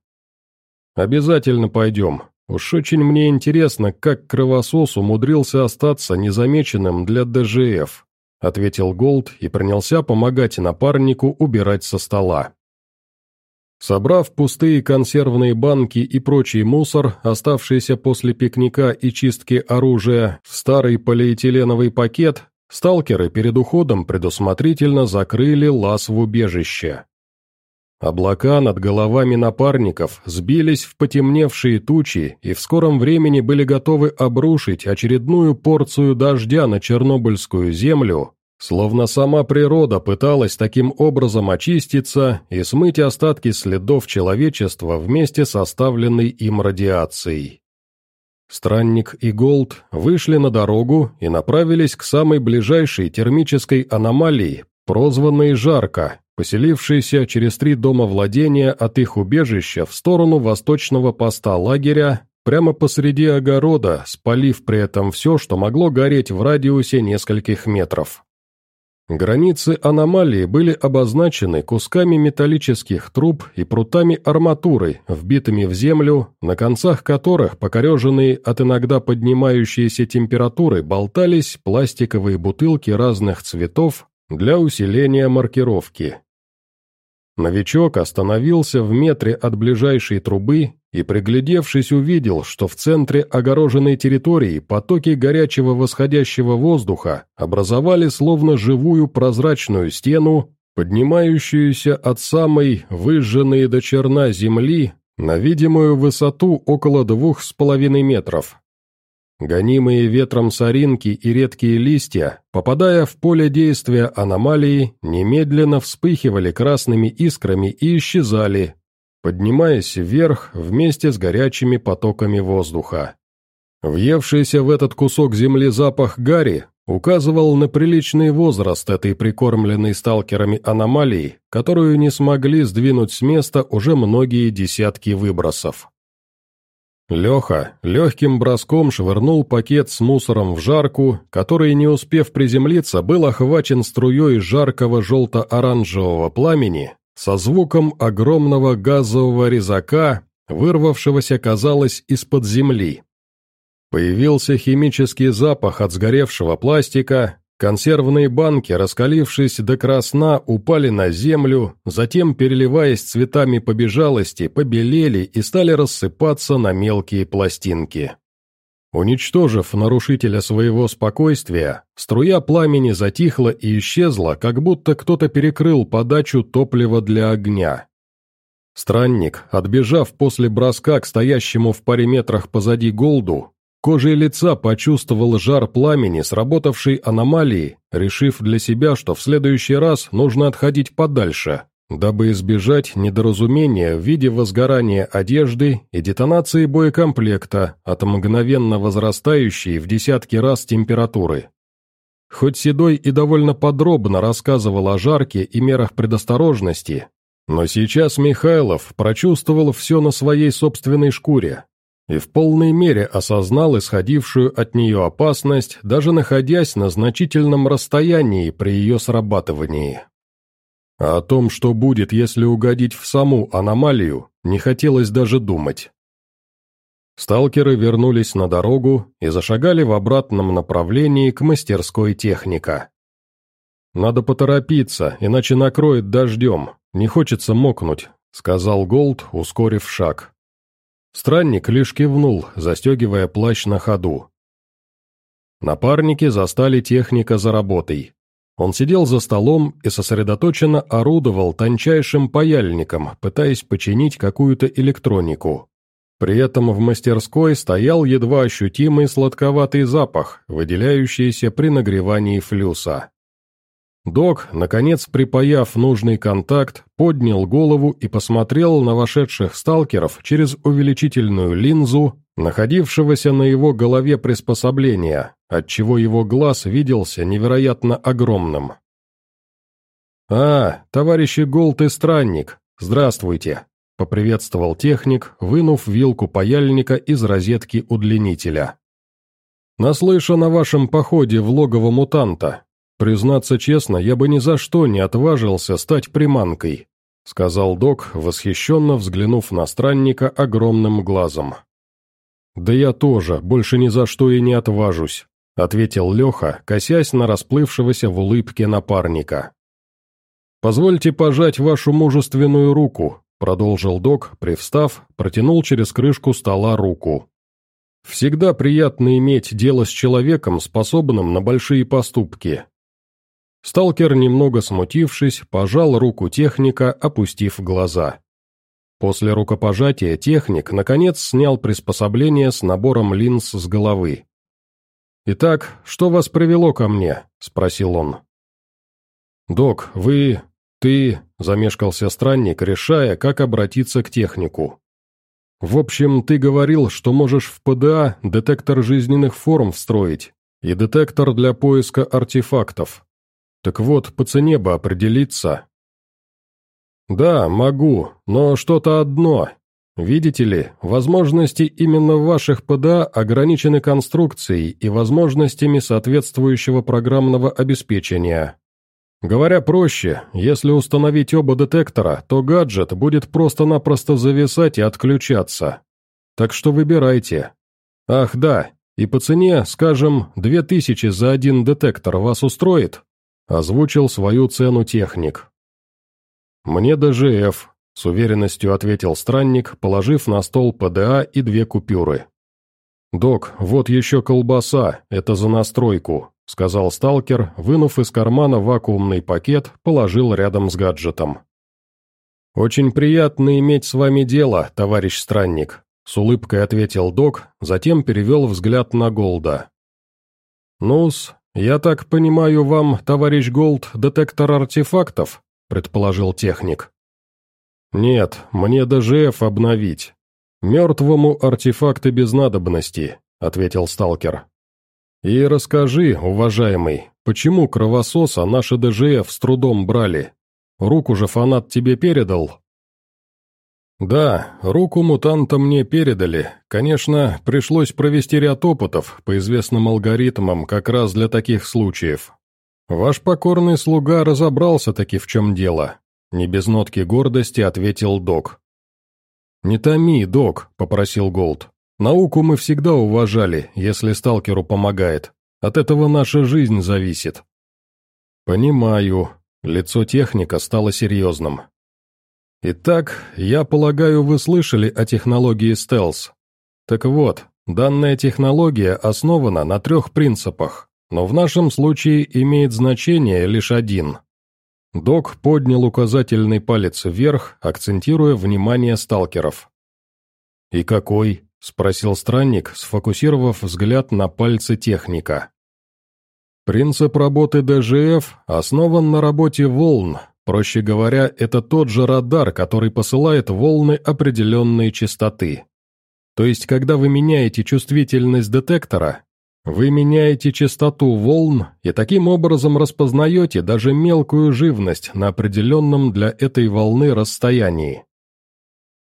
«Обязательно пойдем. Уж очень мне интересно, как кровосос умудрился остаться незамеченным для ДЖФ». — ответил Голд и принялся помогать напарнику убирать со стола. Собрав пустые консервные банки и прочий мусор, оставшийся после пикника и чистки оружия, в старый полиэтиленовый пакет, сталкеры перед уходом предусмотрительно закрыли лаз в убежище. Облака над головами напарников сбились в потемневшие тучи и в скором времени были готовы обрушить очередную порцию дождя на Чернобыльскую землю, словно сама природа пыталась таким образом очиститься и смыть остатки следов человечества вместе с оставленной им радиацией. Странник и Голд вышли на дорогу и направились к самой ближайшей термической аномалии, прозванной «Жарко», поселившийся через три дома владения от их убежища в сторону восточного поста лагеря, прямо посреди огорода, спалив при этом все, что могло гореть в радиусе нескольких метров. Границы аномалии были обозначены кусками металлических труб и прутами арматуры, вбитыми в землю, на концах которых, покореженные от иногда поднимающейся температуры, болтались пластиковые бутылки разных цветов для усиления маркировки. Новичок остановился в метре от ближайшей трубы и, приглядевшись, увидел, что в центре огороженной территории потоки горячего восходящего воздуха образовали словно живую прозрачную стену, поднимающуюся от самой выжженной до черна земли на видимую высоту около двух с половиной метров. Гонимые ветром соринки и редкие листья, попадая в поле действия аномалии, немедленно вспыхивали красными искрами и исчезали, поднимаясь вверх вместе с горячими потоками воздуха. Въевшийся в этот кусок земли запах гари указывал на приличный возраст этой прикормленной сталкерами аномалии, которую не смогли сдвинуть с места уже многие десятки выбросов. Леха легким броском швырнул пакет с мусором в жарку, который, не успев приземлиться, был охвачен струей жаркого желто-оранжевого пламени со звуком огромного газового резака, вырвавшегося, казалось, из-под земли. Появился химический запах от сгоревшего пластика, Консервные банки, раскалившись до красна, упали на землю, затем, переливаясь цветами побежалости, побелели и стали рассыпаться на мелкие пластинки. Уничтожив нарушителя своего спокойствия, струя пламени затихла и исчезла, как будто кто-то перекрыл подачу топлива для огня. Странник, отбежав после броска к стоящему в паре метрах позади Голду, Кожей лица почувствовал жар пламени, сработавшей аномалии, решив для себя, что в следующий раз нужно отходить подальше, дабы избежать недоразумения в виде возгорания одежды и детонации боекомплекта от мгновенно возрастающей в десятки раз температуры. Хоть Седой и довольно подробно рассказывал о жарке и мерах предосторожности, но сейчас Михайлов прочувствовал все на своей собственной шкуре, и в полной мере осознал исходившую от нее опасность, даже находясь на значительном расстоянии при ее срабатывании. А о том, что будет, если угодить в саму аномалию, не хотелось даже думать. Сталкеры вернулись на дорогу и зашагали в обратном направлении к мастерской техника. «Надо поторопиться, иначе накроет дождем, не хочется мокнуть», — сказал Голд, ускорив шаг. Странник лишь кивнул, застегивая плащ на ходу. Напарники застали техника за работой. Он сидел за столом и сосредоточенно орудовал тончайшим паяльником, пытаясь починить какую-то электронику. При этом в мастерской стоял едва ощутимый сладковатый запах, выделяющийся при нагревании флюса. Док, наконец припаяв нужный контакт, поднял голову и посмотрел на вошедших сталкеров через увеличительную линзу, находившегося на его голове приспособления, отчего его глаз виделся невероятно огромным. «А, товарищи Голд и Странник, здравствуйте!» — поприветствовал техник, вынув вилку паяльника из розетки удлинителя. «Наслышан о вашем походе в логово мутанта, «Признаться честно, я бы ни за что не отважился стать приманкой», сказал док, восхищенно взглянув на странника огромным глазом. «Да я тоже, больше ни за что и не отважусь», ответил Леха, косясь на расплывшегося в улыбке напарника. «Позвольте пожать вашу мужественную руку», продолжил док, привстав, протянул через крышку стола руку. «Всегда приятно иметь дело с человеком, способным на большие поступки, Сталкер, немного смутившись, пожал руку техника, опустив глаза. После рукопожатия техник, наконец, снял приспособление с набором линз с головы. «Итак, что вас привело ко мне?» – спросил он. «Док, вы... ты...» – замешкался странник, решая, как обратиться к технику. «В общем, ты говорил, что можешь в ПДА детектор жизненных форм встроить и детектор для поиска артефактов. Так вот, по цене бы определиться. Да, могу, но что-то одно. Видите ли, возможности именно ваших ПДА ограничены конструкцией и возможностями соответствующего программного обеспечения. Говоря проще, если установить оба детектора, то гаджет будет просто-напросто зависать и отключаться. Так что выбирайте. Ах, да, и по цене, скажем, 2000 за один детектор вас устроит? Озвучил свою цену техник. Мне ДЖФ, с уверенностью ответил странник, положив на стол ПДА и две купюры. «Док, вот еще колбаса, это за настройку», — сказал сталкер, вынув из кармана вакуумный пакет, положил рядом с гаджетом. «Очень приятно иметь с вами дело, товарищ странник», — с улыбкой ответил док, затем перевел взгляд на Голда. «Ну-с, я так понимаю, вам, товарищ Голд, детектор артефактов?» — предположил техник. «Нет, мне ДЖФ обновить. Мертвому артефакты без надобности», — ответил сталкер. «И расскажи, уважаемый, почему кровососа наши ДЖФ с трудом брали? Руку же фанат тебе передал?» «Да, руку мутанта мне передали. Конечно, пришлось провести ряд опытов по известным алгоритмам как раз для таких случаев. Ваш покорный слуга разобрался таки в чем дело. Не без нотки гордости ответил док. «Не томи, док», — попросил Голд. «Науку мы всегда уважали, если сталкеру помогает. От этого наша жизнь зависит». «Понимаю». Лицо техника стало серьезным. «Итак, я полагаю, вы слышали о технологии стелс. Так вот, данная технология основана на трех принципах, но в нашем случае имеет значение лишь один. Док поднял указательный палец вверх, акцентируя внимание сталкеров. «И какой?» — спросил странник, сфокусировав взгляд на пальцы техника. «Принцип работы ДЖФ основан на работе волн. Проще говоря, это тот же радар, который посылает волны определенной частоты. То есть, когда вы меняете чувствительность детектора, вы меняете частоту волн и таким образом распознаете даже мелкую живность на определенном для этой волны расстоянии.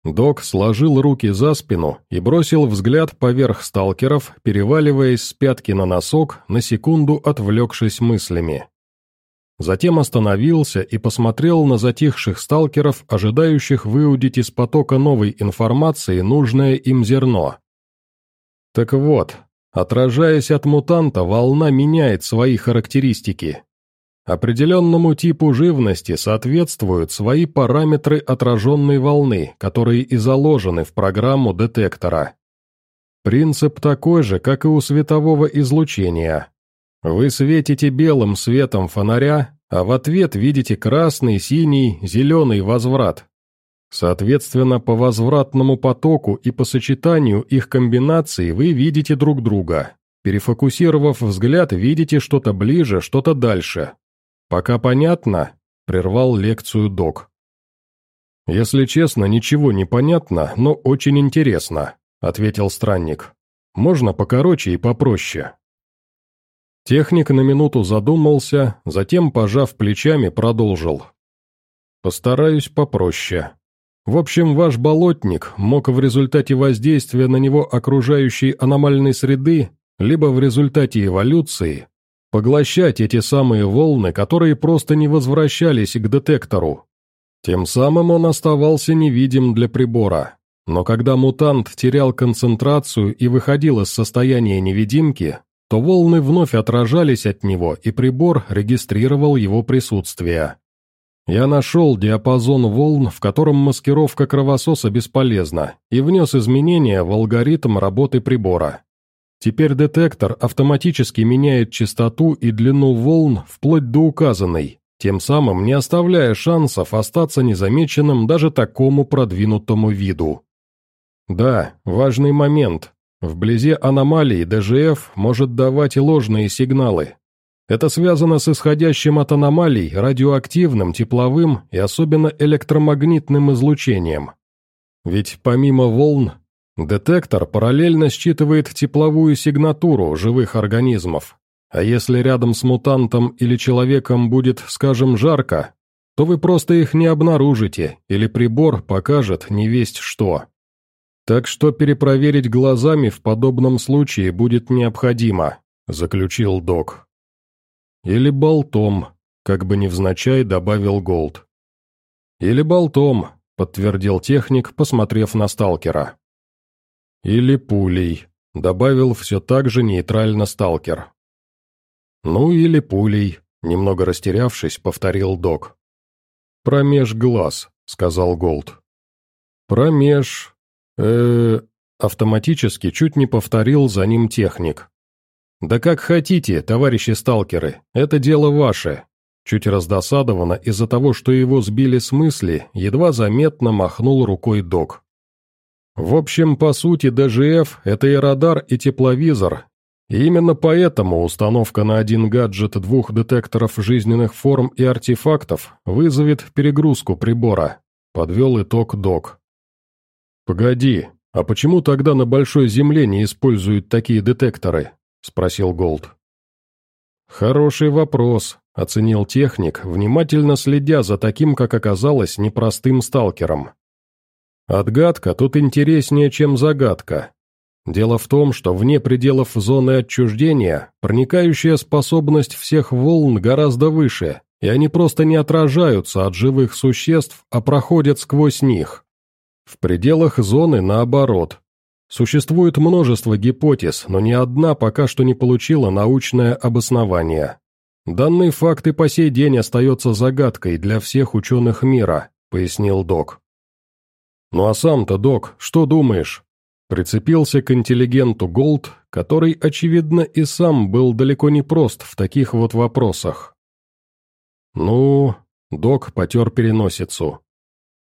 Док сложил руки за спину и бросил взгляд поверх сталкеров, переваливаясь с пятки на носок, на секунду отвлекшись мыслями. Затем остановился и посмотрел на затихших сталкеров, ожидающих выудить из потока новой информации нужное им зерно. Так вот, Отражаясь от мутанта, волна меняет свои характеристики. Определенному типу живности соответствуют свои параметры отраженной волны, которые и заложены в программу детектора. Принцип такой же, как и у светового излучения. Вы светите белым светом фонаря, а в ответ видите красный, синий, зеленый возврат. Соответственно, по возвратному потоку и по сочетанию их комбинаций вы видите друг друга. Перефокусировав взгляд, видите что-то ближе, что-то дальше. Пока понятно? Прервал лекцию док. «Если честно, ничего не понятно, но очень интересно», — ответил странник. «Можно покороче и попроще». Техник на минуту задумался, затем, пожав плечами, продолжил. «Постараюсь попроще. В общем, ваш болотник мог в результате воздействия на него окружающей аномальной среды, либо в результате эволюции, поглощать эти самые волны, которые просто не возвращались к детектору. Тем самым он оставался невидим для прибора. Но когда мутант терял концентрацию и выходил из состояния невидимки, то волны вновь отражались от него, и прибор регистрировал его присутствие. Я нашел диапазон волн, в котором маскировка кровососа бесполезна, и внес изменения в алгоритм работы прибора. Теперь детектор автоматически меняет частоту и длину волн вплоть до указанной, тем самым не оставляя шансов остаться незамеченным даже такому продвинутому виду. Да, важный момент. Вблизи аномалии ДЖФ может давать и ложные сигналы, это связано с исходящим от аномалий радиоактивным, тепловым и особенно электромагнитным излучением. Ведь помимо волн, детектор параллельно считывает тепловую сигнатуру живых организмов. А если рядом с мутантом или человеком будет, скажем, жарко, то вы просто их не обнаружите, или прибор покажет не весть что. Так что перепроверить глазами в подобном случае будет необходимо, заключил док. «Или болтом», как бы невзначай добавил Голд. «Или болтом», — подтвердил техник, посмотрев на сталкера. «Или пулей», — добавил все так же нейтрально сталкер. «Ну или пулей», — немного растерявшись, повторил док. «Промеж глаз», — сказал Голд. «Промеж... э автоматически чуть не повторил за ним техник. «Да как хотите, товарищи сталкеры, это дело ваше». Чуть раздосадованно из-за того, что его сбили с мысли, едва заметно махнул рукой док. В общем, по сути, ДЖФ – это и радар, и тепловизор. И именно поэтому установка на один гаджет двух детекторов жизненных форм и артефактов вызовет перегрузку прибора, подвел итог док. «Погоди, а почему тогда на Большой Земле не используют такие детекторы?» – спросил Голд. «Хороший вопрос», – оценил техник, внимательно следя за таким, как оказалось, непростым сталкером. Отгадка тут интереснее, чем загадка. Дело в том, что вне пределов зоны отчуждения проникающая способность всех волн гораздо выше, и они просто не отражаются от живых существ, а проходят сквозь них. В пределах зоны наоборот, Существует множество гипотез, но ни одна пока что не получила научное обоснование. Данный факт и по сей день остается загадкой для всех ученых мира, пояснил док. Ну а сам-то, док, что думаешь? Прицепился к интеллигенту Голд, который, очевидно, и сам был далеко не прост в таких вот вопросах. Ну, док потер переносицу.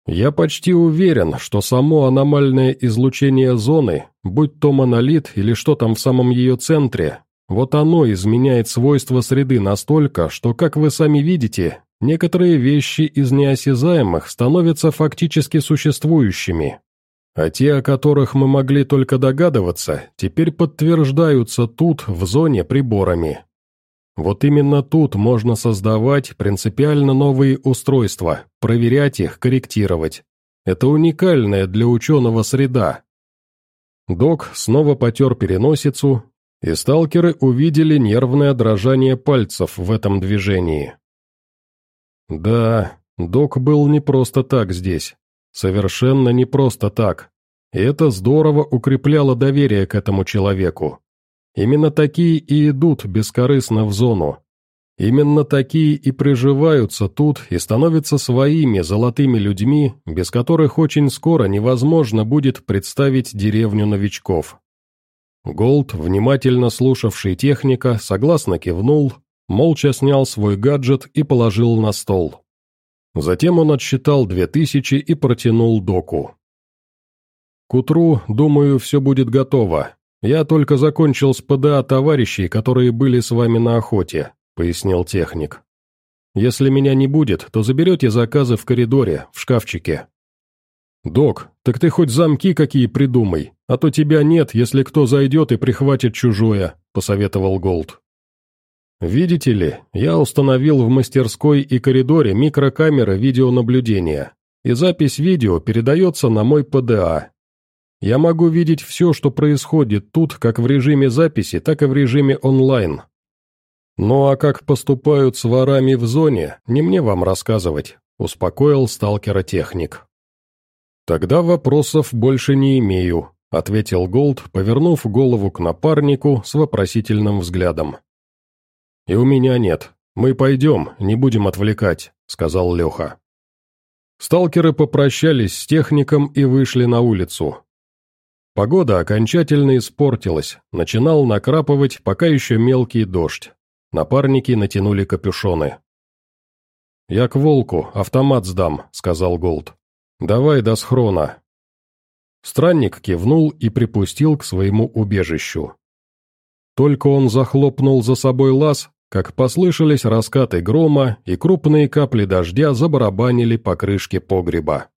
Я почти уверен, что само аномальное излучение зоны, будь то монолит или что там в самом ее центре, вот оно изменяет свойства среды настолько, что, как вы сами видите, некоторые вещи из неосязаемых становятся фактически существующими. А те, о которых мы могли только догадываться, теперь подтверждаются тут, в зоне, приборами. Вот именно тут можно создавать принципиально новые устройства, проверять их, корректировать. Это уникальная для ученого среда. Док снова потер переносицу, и сталкеры увидели нервное дрожание пальцев в этом движении. Да, док был не просто так здесь. Совершенно не просто так. И это здорово укрепляло доверие к этому человеку. Именно такие и идут бескорыстно в зону. Именно такие и приживаются тут и становятся своими золотыми людьми, без которых очень скоро невозможно будет представить деревню новичков. Голд, внимательно слушавший техника, согласно кивнул, молча снял свой гаджет и положил на стол. Затем он отсчитал две тысячи и протянул доку. «К утру, думаю, все будет готово. «Я только закончил с ПДА товарищей, которые были с вами на охоте», — пояснил техник. «Если меня не будет, то заберете заказы в коридоре, в шкафчике». «Док, так ты хоть замки какие придумай, а то тебя нет, если кто зайдет и прихватит чужое», — посоветовал Голд. «Видите ли, я установил в мастерской и коридоре микрокамеры видеонаблюдения, и запись видео передается на мой ПДА, я могу видеть все, что происходит тут, как в режиме записи, так и в режиме онлайн. Ну а как поступают с ворами в зоне, не мне вам рассказывать, успокоил сталкера техник. Тогда вопросов больше не имею, ответил Голд, повернув голову к напарнику с вопросительным взглядом. «И у меня нет. Мы пойдем, не будем отвлекать», — сказал Леха. Сталкеры попрощались с техником и вышли на улицу. Погода окончательно испортилась, начинал накрапывать пока еще мелкий дождь. Напарники натянули капюшоны. «Я к волку, автомат сдам», — сказал Голд. «Давай до схрона». Странник кивнул и припустил к своему убежищу. Только он захлопнул за собой лаз, как послышались раскаты грома, и крупные капли дождя забарабанили по крышке погреба.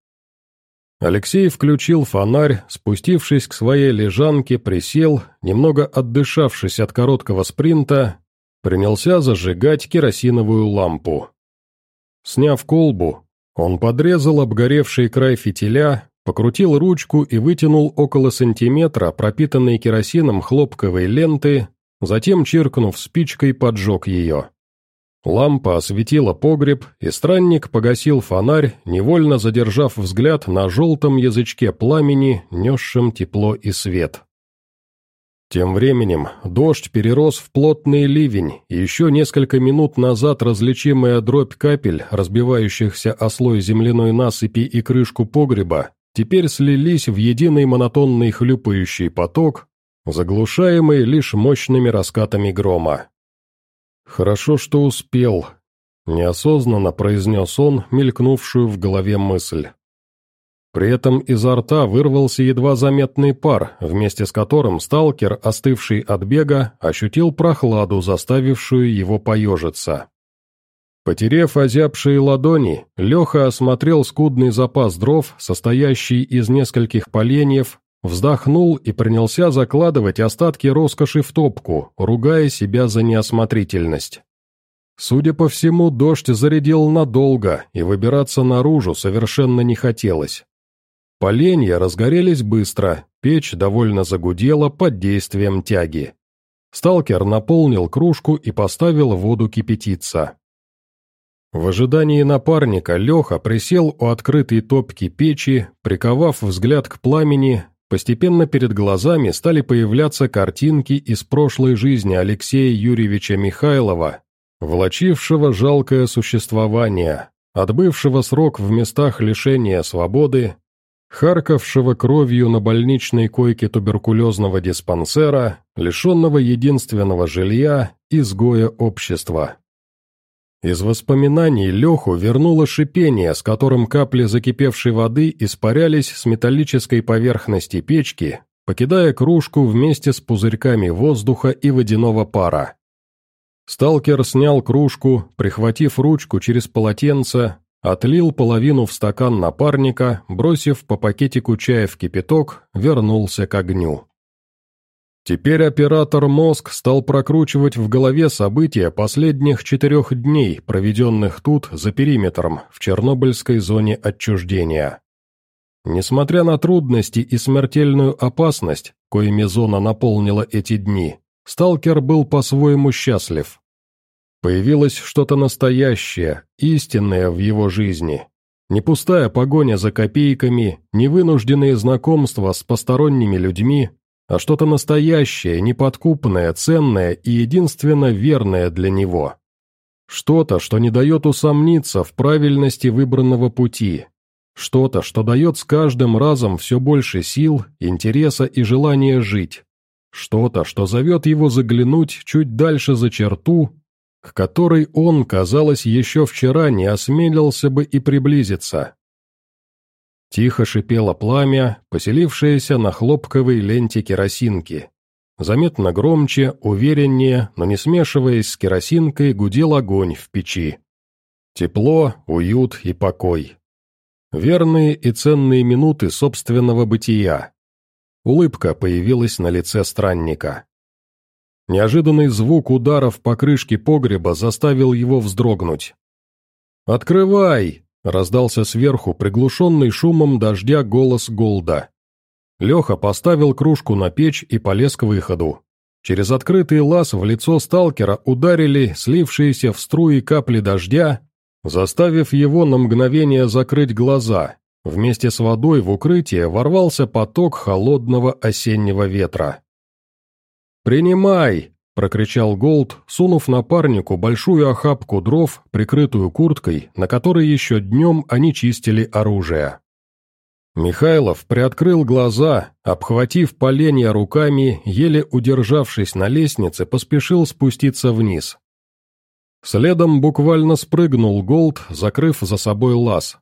Алексей включил фонарь, спустившись к своей лежанке, присел, немного отдышавшись от короткого спринта, принялся зажигать керосиновую лампу. Сняв колбу, он подрезал обгоревший край фитиля, покрутил ручку и вытянул около сантиметра пропитанной керосином хлопковой ленты, затем, чиркнув спичкой, поджег ее. Лампа осветила погреб, и странник погасил фонарь, невольно задержав взгляд на желтом язычке пламени, несшем тепло и свет. Тем временем дождь перерос в плотный ливень, и еще несколько минут назад различимая дробь капель, разбивающихся о слой земляной насыпи и крышку погреба, теперь слились в единый монотонный хлюпающий поток, заглушаемый лишь мощными раскатами грома. «Хорошо, что успел», — неосознанно произнес он мелькнувшую в голове мысль. При этом изо рта вырвался едва заметный пар, вместе с которым сталкер, остывший от бега, ощутил прохладу, заставившую его поежиться. Потерев озябшие ладони, Леха осмотрел скудный запас дров, состоящий из нескольких поленьев, Вздохнул и принялся закладывать остатки роскоши в топку, ругая себя за неосмотрительность. Судя по всему, дождь зарядил надолго, и выбираться наружу совершенно не хотелось. Поленья разгорелись быстро, печь довольно загудела под действием тяги. Сталкер наполнил кружку и поставил воду кипятиться. В ожидании напарника Леха присел у открытой топки печи, приковав взгляд к пламени, Постепенно перед глазами стали появляться картинки из прошлой жизни Алексея Юрьевича Михайлова, влачившего жалкое существование, отбывшего срок в местах лишения свободы, харкавшего кровью на больничной койке туберкулезного диспансера, лишенного единственного жилья, изгоя общества. Из воспоминаний Леху вернуло шипение, с которым капли закипевшей воды испарялись с металлической поверхности печки, покидая кружку вместе с пузырьками воздуха и водяного пара. Сталкер снял кружку, прихватив ручку через полотенце, отлил половину в стакан напарника, бросив по пакетику чая в кипяток, вернулся к огню. Теперь оператор мозг стал прокручивать в голове события последних четырех дней, проведенных тут, за периметром, в Чернобыльской зоне отчуждения. Несмотря на трудности и смертельную опасность, коими зона наполнила эти дни, сталкер был по-своему счастлив. Появилось что-то настоящее, истинное в его жизни. Не пустая погоня за копейками, не вынужденные знакомства с посторонними людьми, а что-то настоящее, неподкупное, ценное и единственно верное для него. Что-то, что не дает усомниться в правильности выбранного пути. Что-то, что дает с каждым разом все больше сил, интереса и желания жить. Что-то, что зовет его заглянуть чуть дальше за черту, к которой он, казалось, еще вчера не осмелился бы и приблизиться. Тихо шипело пламя, поселившееся на хлопковой ленте керосинки. Заметно громче, увереннее, но не смешиваясь с керосинкой, гудел огонь в печи. Тепло, уют и покой. Верные и ценные минуты собственного бытия. Улыбка появилась на лице странника. Неожиданный звук ударов по крышке погреба заставил его вздрогнуть. «Открывай!» Раздался сверху приглушенный шумом дождя голос Голда. Леха поставил кружку на печь и полез к выходу. Через открытый лаз в лицо сталкера ударили слившиеся в струи капли дождя, заставив его на мгновение закрыть глаза. Вместе с водой в укрытие ворвался поток холодного осеннего ветра. «Принимай!» — прокричал Голд, сунув напарнику большую охапку дров, прикрытую курткой, на которой еще днем они чистили оружие. Михайлов приоткрыл глаза, обхватив поленья руками, еле удержавшись на лестнице, поспешил спуститься вниз. Следом буквально спрыгнул Голд, закрыв за собой лаз.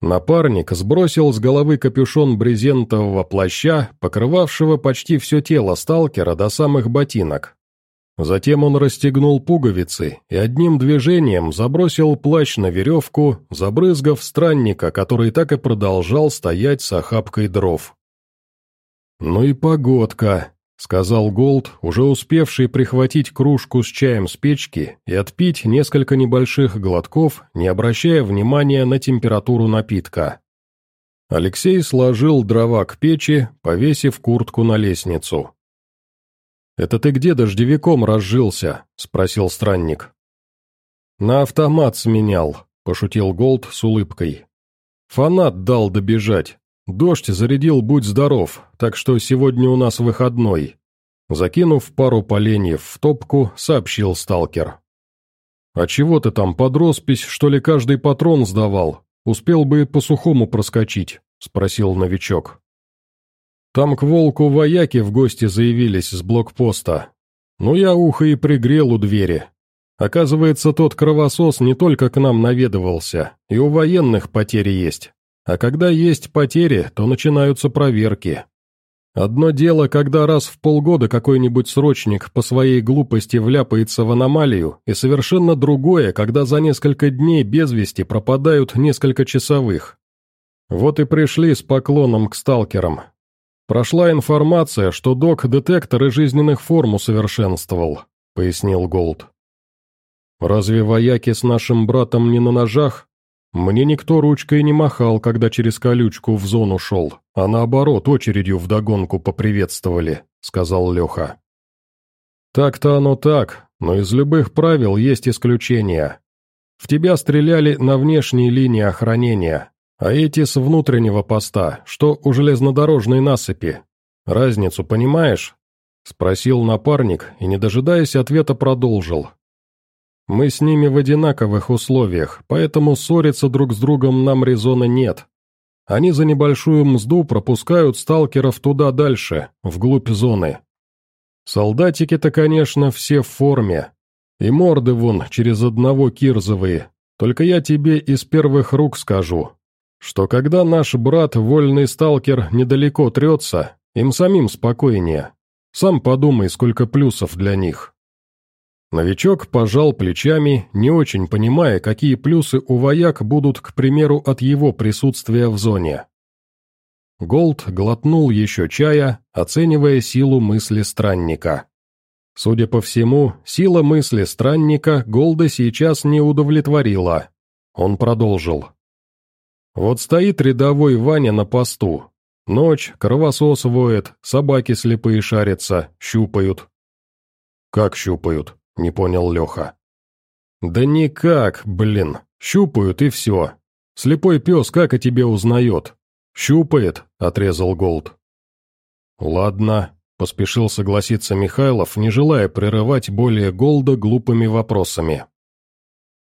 Напарник сбросил с головы капюшон брезентового плаща, покрывавшего почти все тело сталкера до самых ботинок, Затем он расстегнул пуговицы и одним движением забросил плащ на веревку, забрызгав странника, который так и продолжал стоять с охапкой дров. «Ну и погодка», — сказал Голд, уже успевший прихватить кружку с чаем с печки и отпить несколько небольших глотков, не обращая внимания на температуру напитка. Алексей сложил дрова к печи, повесив куртку на лестницу. «Это ты где дождевиком разжился?» — спросил странник. «На автомат сменял», — пошутил Голд с улыбкой. «Фанат дал добежать. Дождь зарядил «Будь здоров», так что сегодня у нас выходной». Закинув пару поленьев в топку, сообщил сталкер. «А чего ты там, под роспись, что ли, каждый патрон сдавал? Успел бы по сухому проскочить», — спросил новичок. «Там к волку вояки в гости заявились с блокпоста. Ну, я ухо и пригрел у двери. Оказывается, тот кровосос не только к нам наведывался, и у военных потери есть. А когда есть потери, то начинаются проверки. Одно дело, когда раз в полгода какой-нибудь срочник по своей глупости вляпается в аномалию, и совершенно другое, когда за несколько дней без вести пропадают несколько часовых. Вот и пришли с поклоном к сталкерам. Прошла информация, что док детекторы жизненных форм усовершенствовал, пояснил Голд. «Разве вояки с нашим братом не на ножах? Мне никто ручкой не махал, когда через колючку в зону шел, а наоборот, очередью вдогонку поприветствовали», — сказал Леха. «Так-то оно так, но из любых правил есть исключения. В тебя стреляли на внешней линии охранения, а эти с внутреннего поста, что у железнодорожной насыпи. Разницу понимаешь?» — спросил напарник и, не дожидаясь ответа, продолжил. Мы с ними в одинаковых условиях, поэтому ссориться друг с другом нам резона нет. Они за небольшую мзду пропускают сталкеров туда дальше, вглубь зоны. Солдатики-то, конечно, все в форме. И морды вон через одного кирзовые. Только я тебе из первых рук скажу, что когда наш брат, вольный сталкер, недалеко трется, им самим спокойнее. Сам подумай, сколько плюсов для них. Новичок пожал плечами, не очень понимая, какие плюсы у вояк будут, к примеру, от его присутствия в зоне. Голд глотнул еще чая, оценивая силу мысли странника. Судя по всему, сила мысли странника Голда сейчас не удовлетворила. Он продолжил. Вот стоит рядовой Ваня на посту. Ночь, кровосос воет, собаки слепые шарятся, щупают. Как щупают? не понял Леха. «Да никак, блин, щупают и все. Слепой пес как о тебе узнает?» «Щупает», — отрезал Голд. «Ладно», — поспешил согласиться Михайлов, не желая прерывать более Голда глупыми вопросами.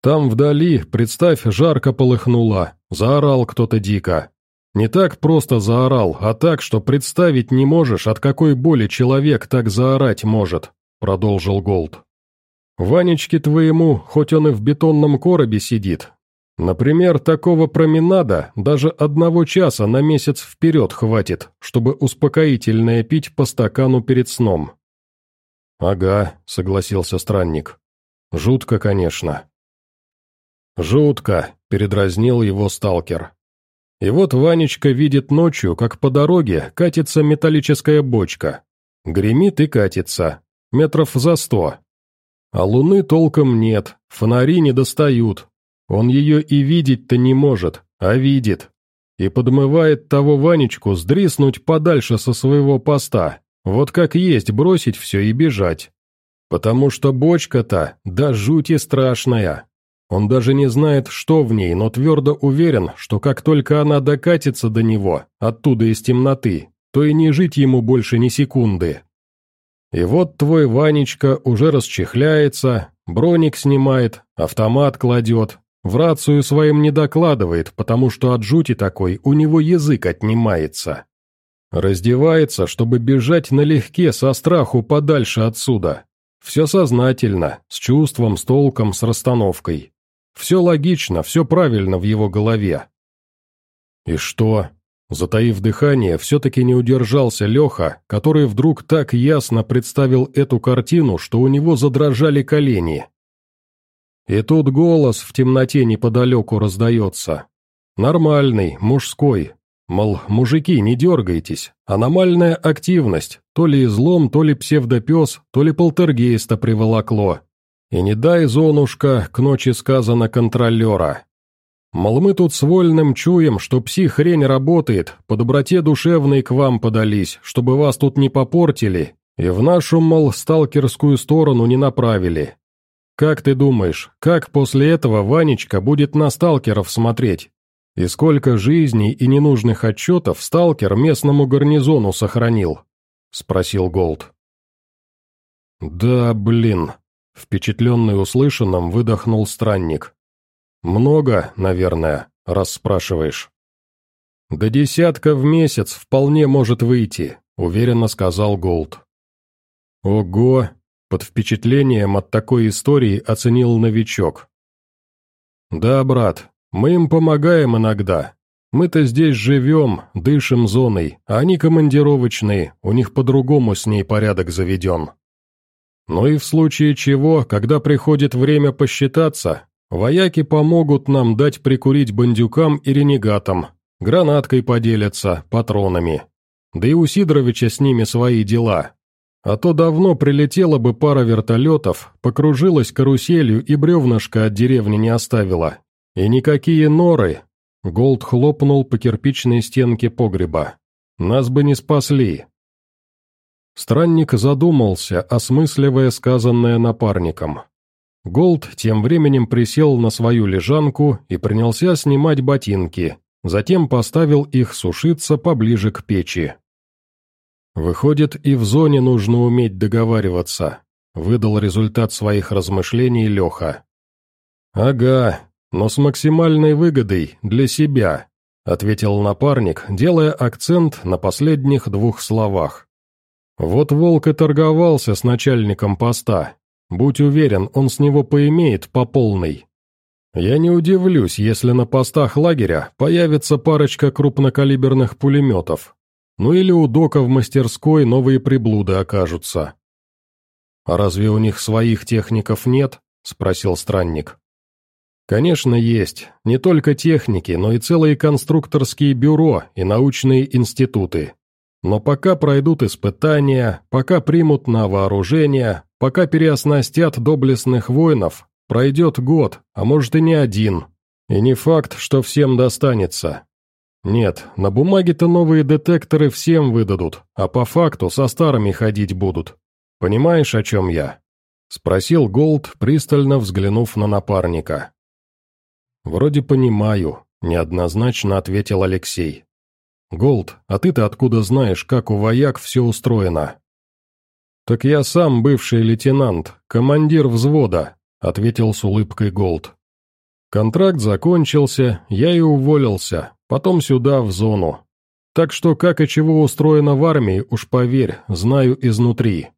«Там вдали, представь, жарко полыхнуло, заорал кто-то дико. Не так просто заорал, а так, что представить не можешь, от какой боли человек так заорать может», — продолжил Голд. Ванечке твоему, хоть он и в бетонном коробе сидит. Например, такого променада даже одного часа на месяц вперед хватит, чтобы успокоительное пить по стакану перед сном». «Ага», — согласился странник. «Жутко, конечно». «Жутко», — передразнил его сталкер. И вот Ванечка видит ночью, как по дороге катится металлическая бочка. Гремит и катится. Метров за сто. А луны толком нет, фонари не достают. Он ее и видеть-то не может, а видит. И подмывает того Ванечку сдриснуть подальше со своего поста, вот как есть бросить все и бежать. Потому что бочка-то, да жути страшная. Он даже не знает, что в ней, но твердо уверен, что как только она докатится до него, оттуда из темноты, то и не жить ему больше ни секунды. И вот твой Ванечка уже расчехляется, броник снимает, автомат кладет, в рацию своим не докладывает, потому что от жути такой у него язык отнимается. Раздевается, чтобы бежать налегке, со страху подальше отсюда. Все сознательно, с чувством, с толком, с расстановкой. Все логично, все правильно в его голове. И что? Затаив дыхание, все-таки не удержался Леха, который вдруг так ясно представил эту картину, что у него задрожали колени. И тут голос в темноте неподалеку раздается. Нормальный, мужской. Мол, мужики, не дергайтесь. Аномальная активность, то ли излом, то ли псевдопес, то ли полтергейста приволокло. И не дай, зонушка, к ночи сказано контролера. Мол, мы тут с вольным чуем, что псих-хрень работает, по доброте душевной к вам подались, чтобы вас тут не попортили, и в нашу, мол, сталкерскую сторону не направили. как ты думаешь, как после этого Ванечка будет на сталкеров смотреть? И сколько жизней и ненужных отчетов сталкер местному гарнизону сохранил?» — спросил Голд. «Да, блин», — впечатленный услышанным выдохнул странник. «Много, наверное, раз спрашиваешь». «До десятка в месяц вполне может выйти», — уверенно сказал Голд. «Ого!» — под впечатлением от такой истории оценил новичок. «Да, брат, мы им помогаем иногда. Мы-то здесь живем, дышим зоной, а они командировочные, у них по-другому с ней порядок заведен. Ну и в случае чего, когда приходит время посчитаться, вояки помогут нам дать прикурить бандюкам и ренегатам, Гранаткой поделятся, патронами. Да и у Сидоровича с ними свои дела. А то давно прилетела бы пара вертолетов, покружилась каруселью и бревнышко от деревни не оставила. И никакие норы. Голд хлопнул по кирпичной стенке погреба. Нас бы не спасли. Странник задумался, осмысливая сказанное напарником. Голд тем временем присел на свою лежанку и принялся снимать ботинки, затем поставил их сушиться поближе к печи. «Выходит, и в зоне нужно уметь договариваться», — выдал результат своих размышлений Леха. «Ага, но с максимальной выгодой для себя», — ответил напарник, делая акцент на последних двух словах. «Вот Волк и торговался с начальником поста. Будь уверен, он с него поимеет по полной. Я не удивлюсь, если на постах лагеря появится парочка крупнокалиберных пулеметов. Ну или у Дока в мастерской новые приблуды окажутся. «А разве у них своих техников нет?» – спросил странник. «Конечно, есть. Не только техники, но и целые конструкторские бюро и научные институты. Но пока пройдут испытания, пока примут на вооружение, пока переоснастят доблестных воинов, Пройдет год, а может и не один. И не факт, что всем достанется. Нет, на бумаге-то новые детекторы всем выдадут, а по факту со старыми ходить будут. Понимаешь, о чем я?» Спросил Голд, пристально взглянув на напарника. «Вроде понимаю», — неоднозначно ответил Алексей. «Голд, а ты-то откуда знаешь, как у вояк все устроено?» «Так я сам бывший лейтенант, командир взвода, — ответил с улыбкой Голд. «Контракт закончился, я и уволился, потом сюда, в зону. Так что как и чего устроено в армии, уж поверь, знаю изнутри».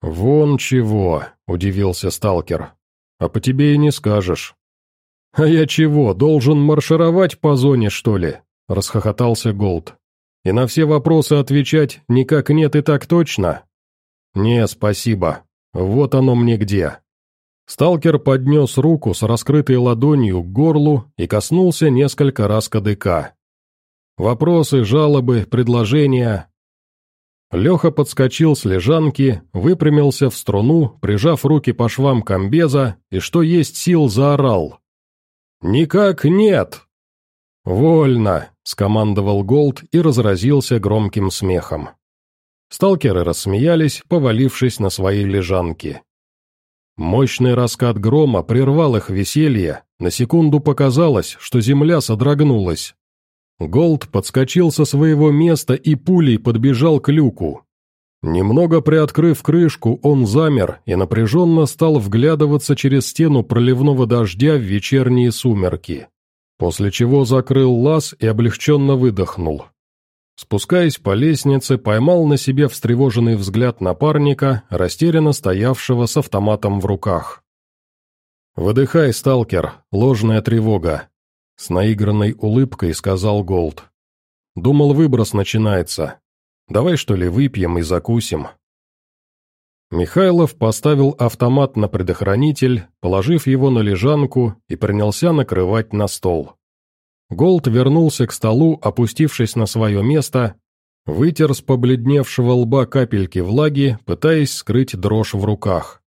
«Вон чего», — удивился сталкер. «А по тебе и не скажешь». «А я чего, должен маршировать по зоне, что ли?» — расхохотался Голд. «И на все вопросы отвечать никак нет и так точно?» «Не, спасибо. Вот оно мне где». Сталкер поднес руку с раскрытой ладонью к горлу и коснулся несколько раз КДК. Вопросы, жалобы, предложения. Леха подскочил с лежанки, выпрямился в струну, прижав руки по швам комбеза и, что есть сил, заорал. «Никак нет!» «Вольно!» — скомандовал Голд и разразился громким смехом. Сталкеры рассмеялись, повалившись на свои лежанки. Мощный раскат грома прервал их веселье, на секунду показалось, что земля содрогнулась. Голд подскочил со своего места и пулей подбежал к люку. Немного приоткрыв крышку, он замер и напряженно стал вглядываться через стену проливного дождя в вечерние сумерки, после чего закрыл лаз и облегченно выдохнул. Спускаясь по лестнице, поймал на себе встревоженный взгляд напарника, растерянно стоявшего с автоматом в руках. «Выдыхай, сталкер, ложная тревога», — с наигранной улыбкой сказал Голд. «Думал, выброс начинается. Давай, что ли, выпьем и закусим». Михайлов поставил автомат на предохранитель, положив его на лежанку и принялся накрывать на стол. Голд вернулся к столу, опустившись на свое место, вытер с побледневшего лба капельки влаги, пытаясь скрыть дрожь в руках.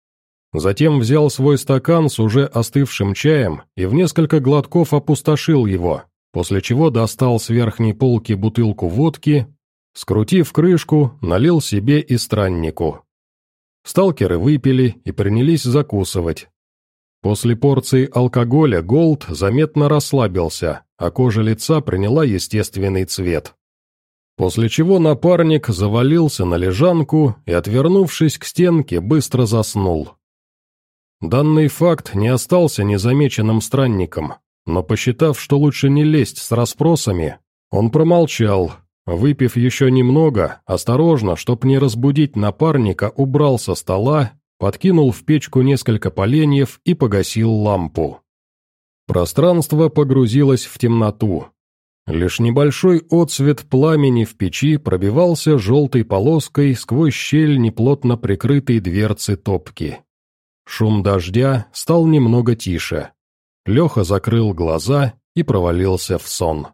Затем взял свой стакан с уже остывшим чаем и в несколько глотков опустошил его, после чего достал с верхней полки бутылку водки, скрутив крышку, налил себе и страннику. Сталкеры выпили и принялись закусывать. После порции алкоголя Голд заметно расслабился, а кожа лица приняла естественный цвет. После чего напарник завалился на лежанку и, отвернувшись к стенке, быстро заснул. Данный факт не остался незамеченным странником, но посчитав, что лучше не лезть с расспросами, он промолчал, выпив еще немного, осторожно, чтоб не разбудить напарника, убрал со стола, подкинул в печку несколько поленьев и погасил лампу. Пространство погрузилось в темноту. Лишь небольшой отсвет пламени в печи пробивался желтой полоской сквозь щель неплотно прикрытой дверцы топки. Шум дождя стал немного тише. Леха закрыл глаза и провалился в сон.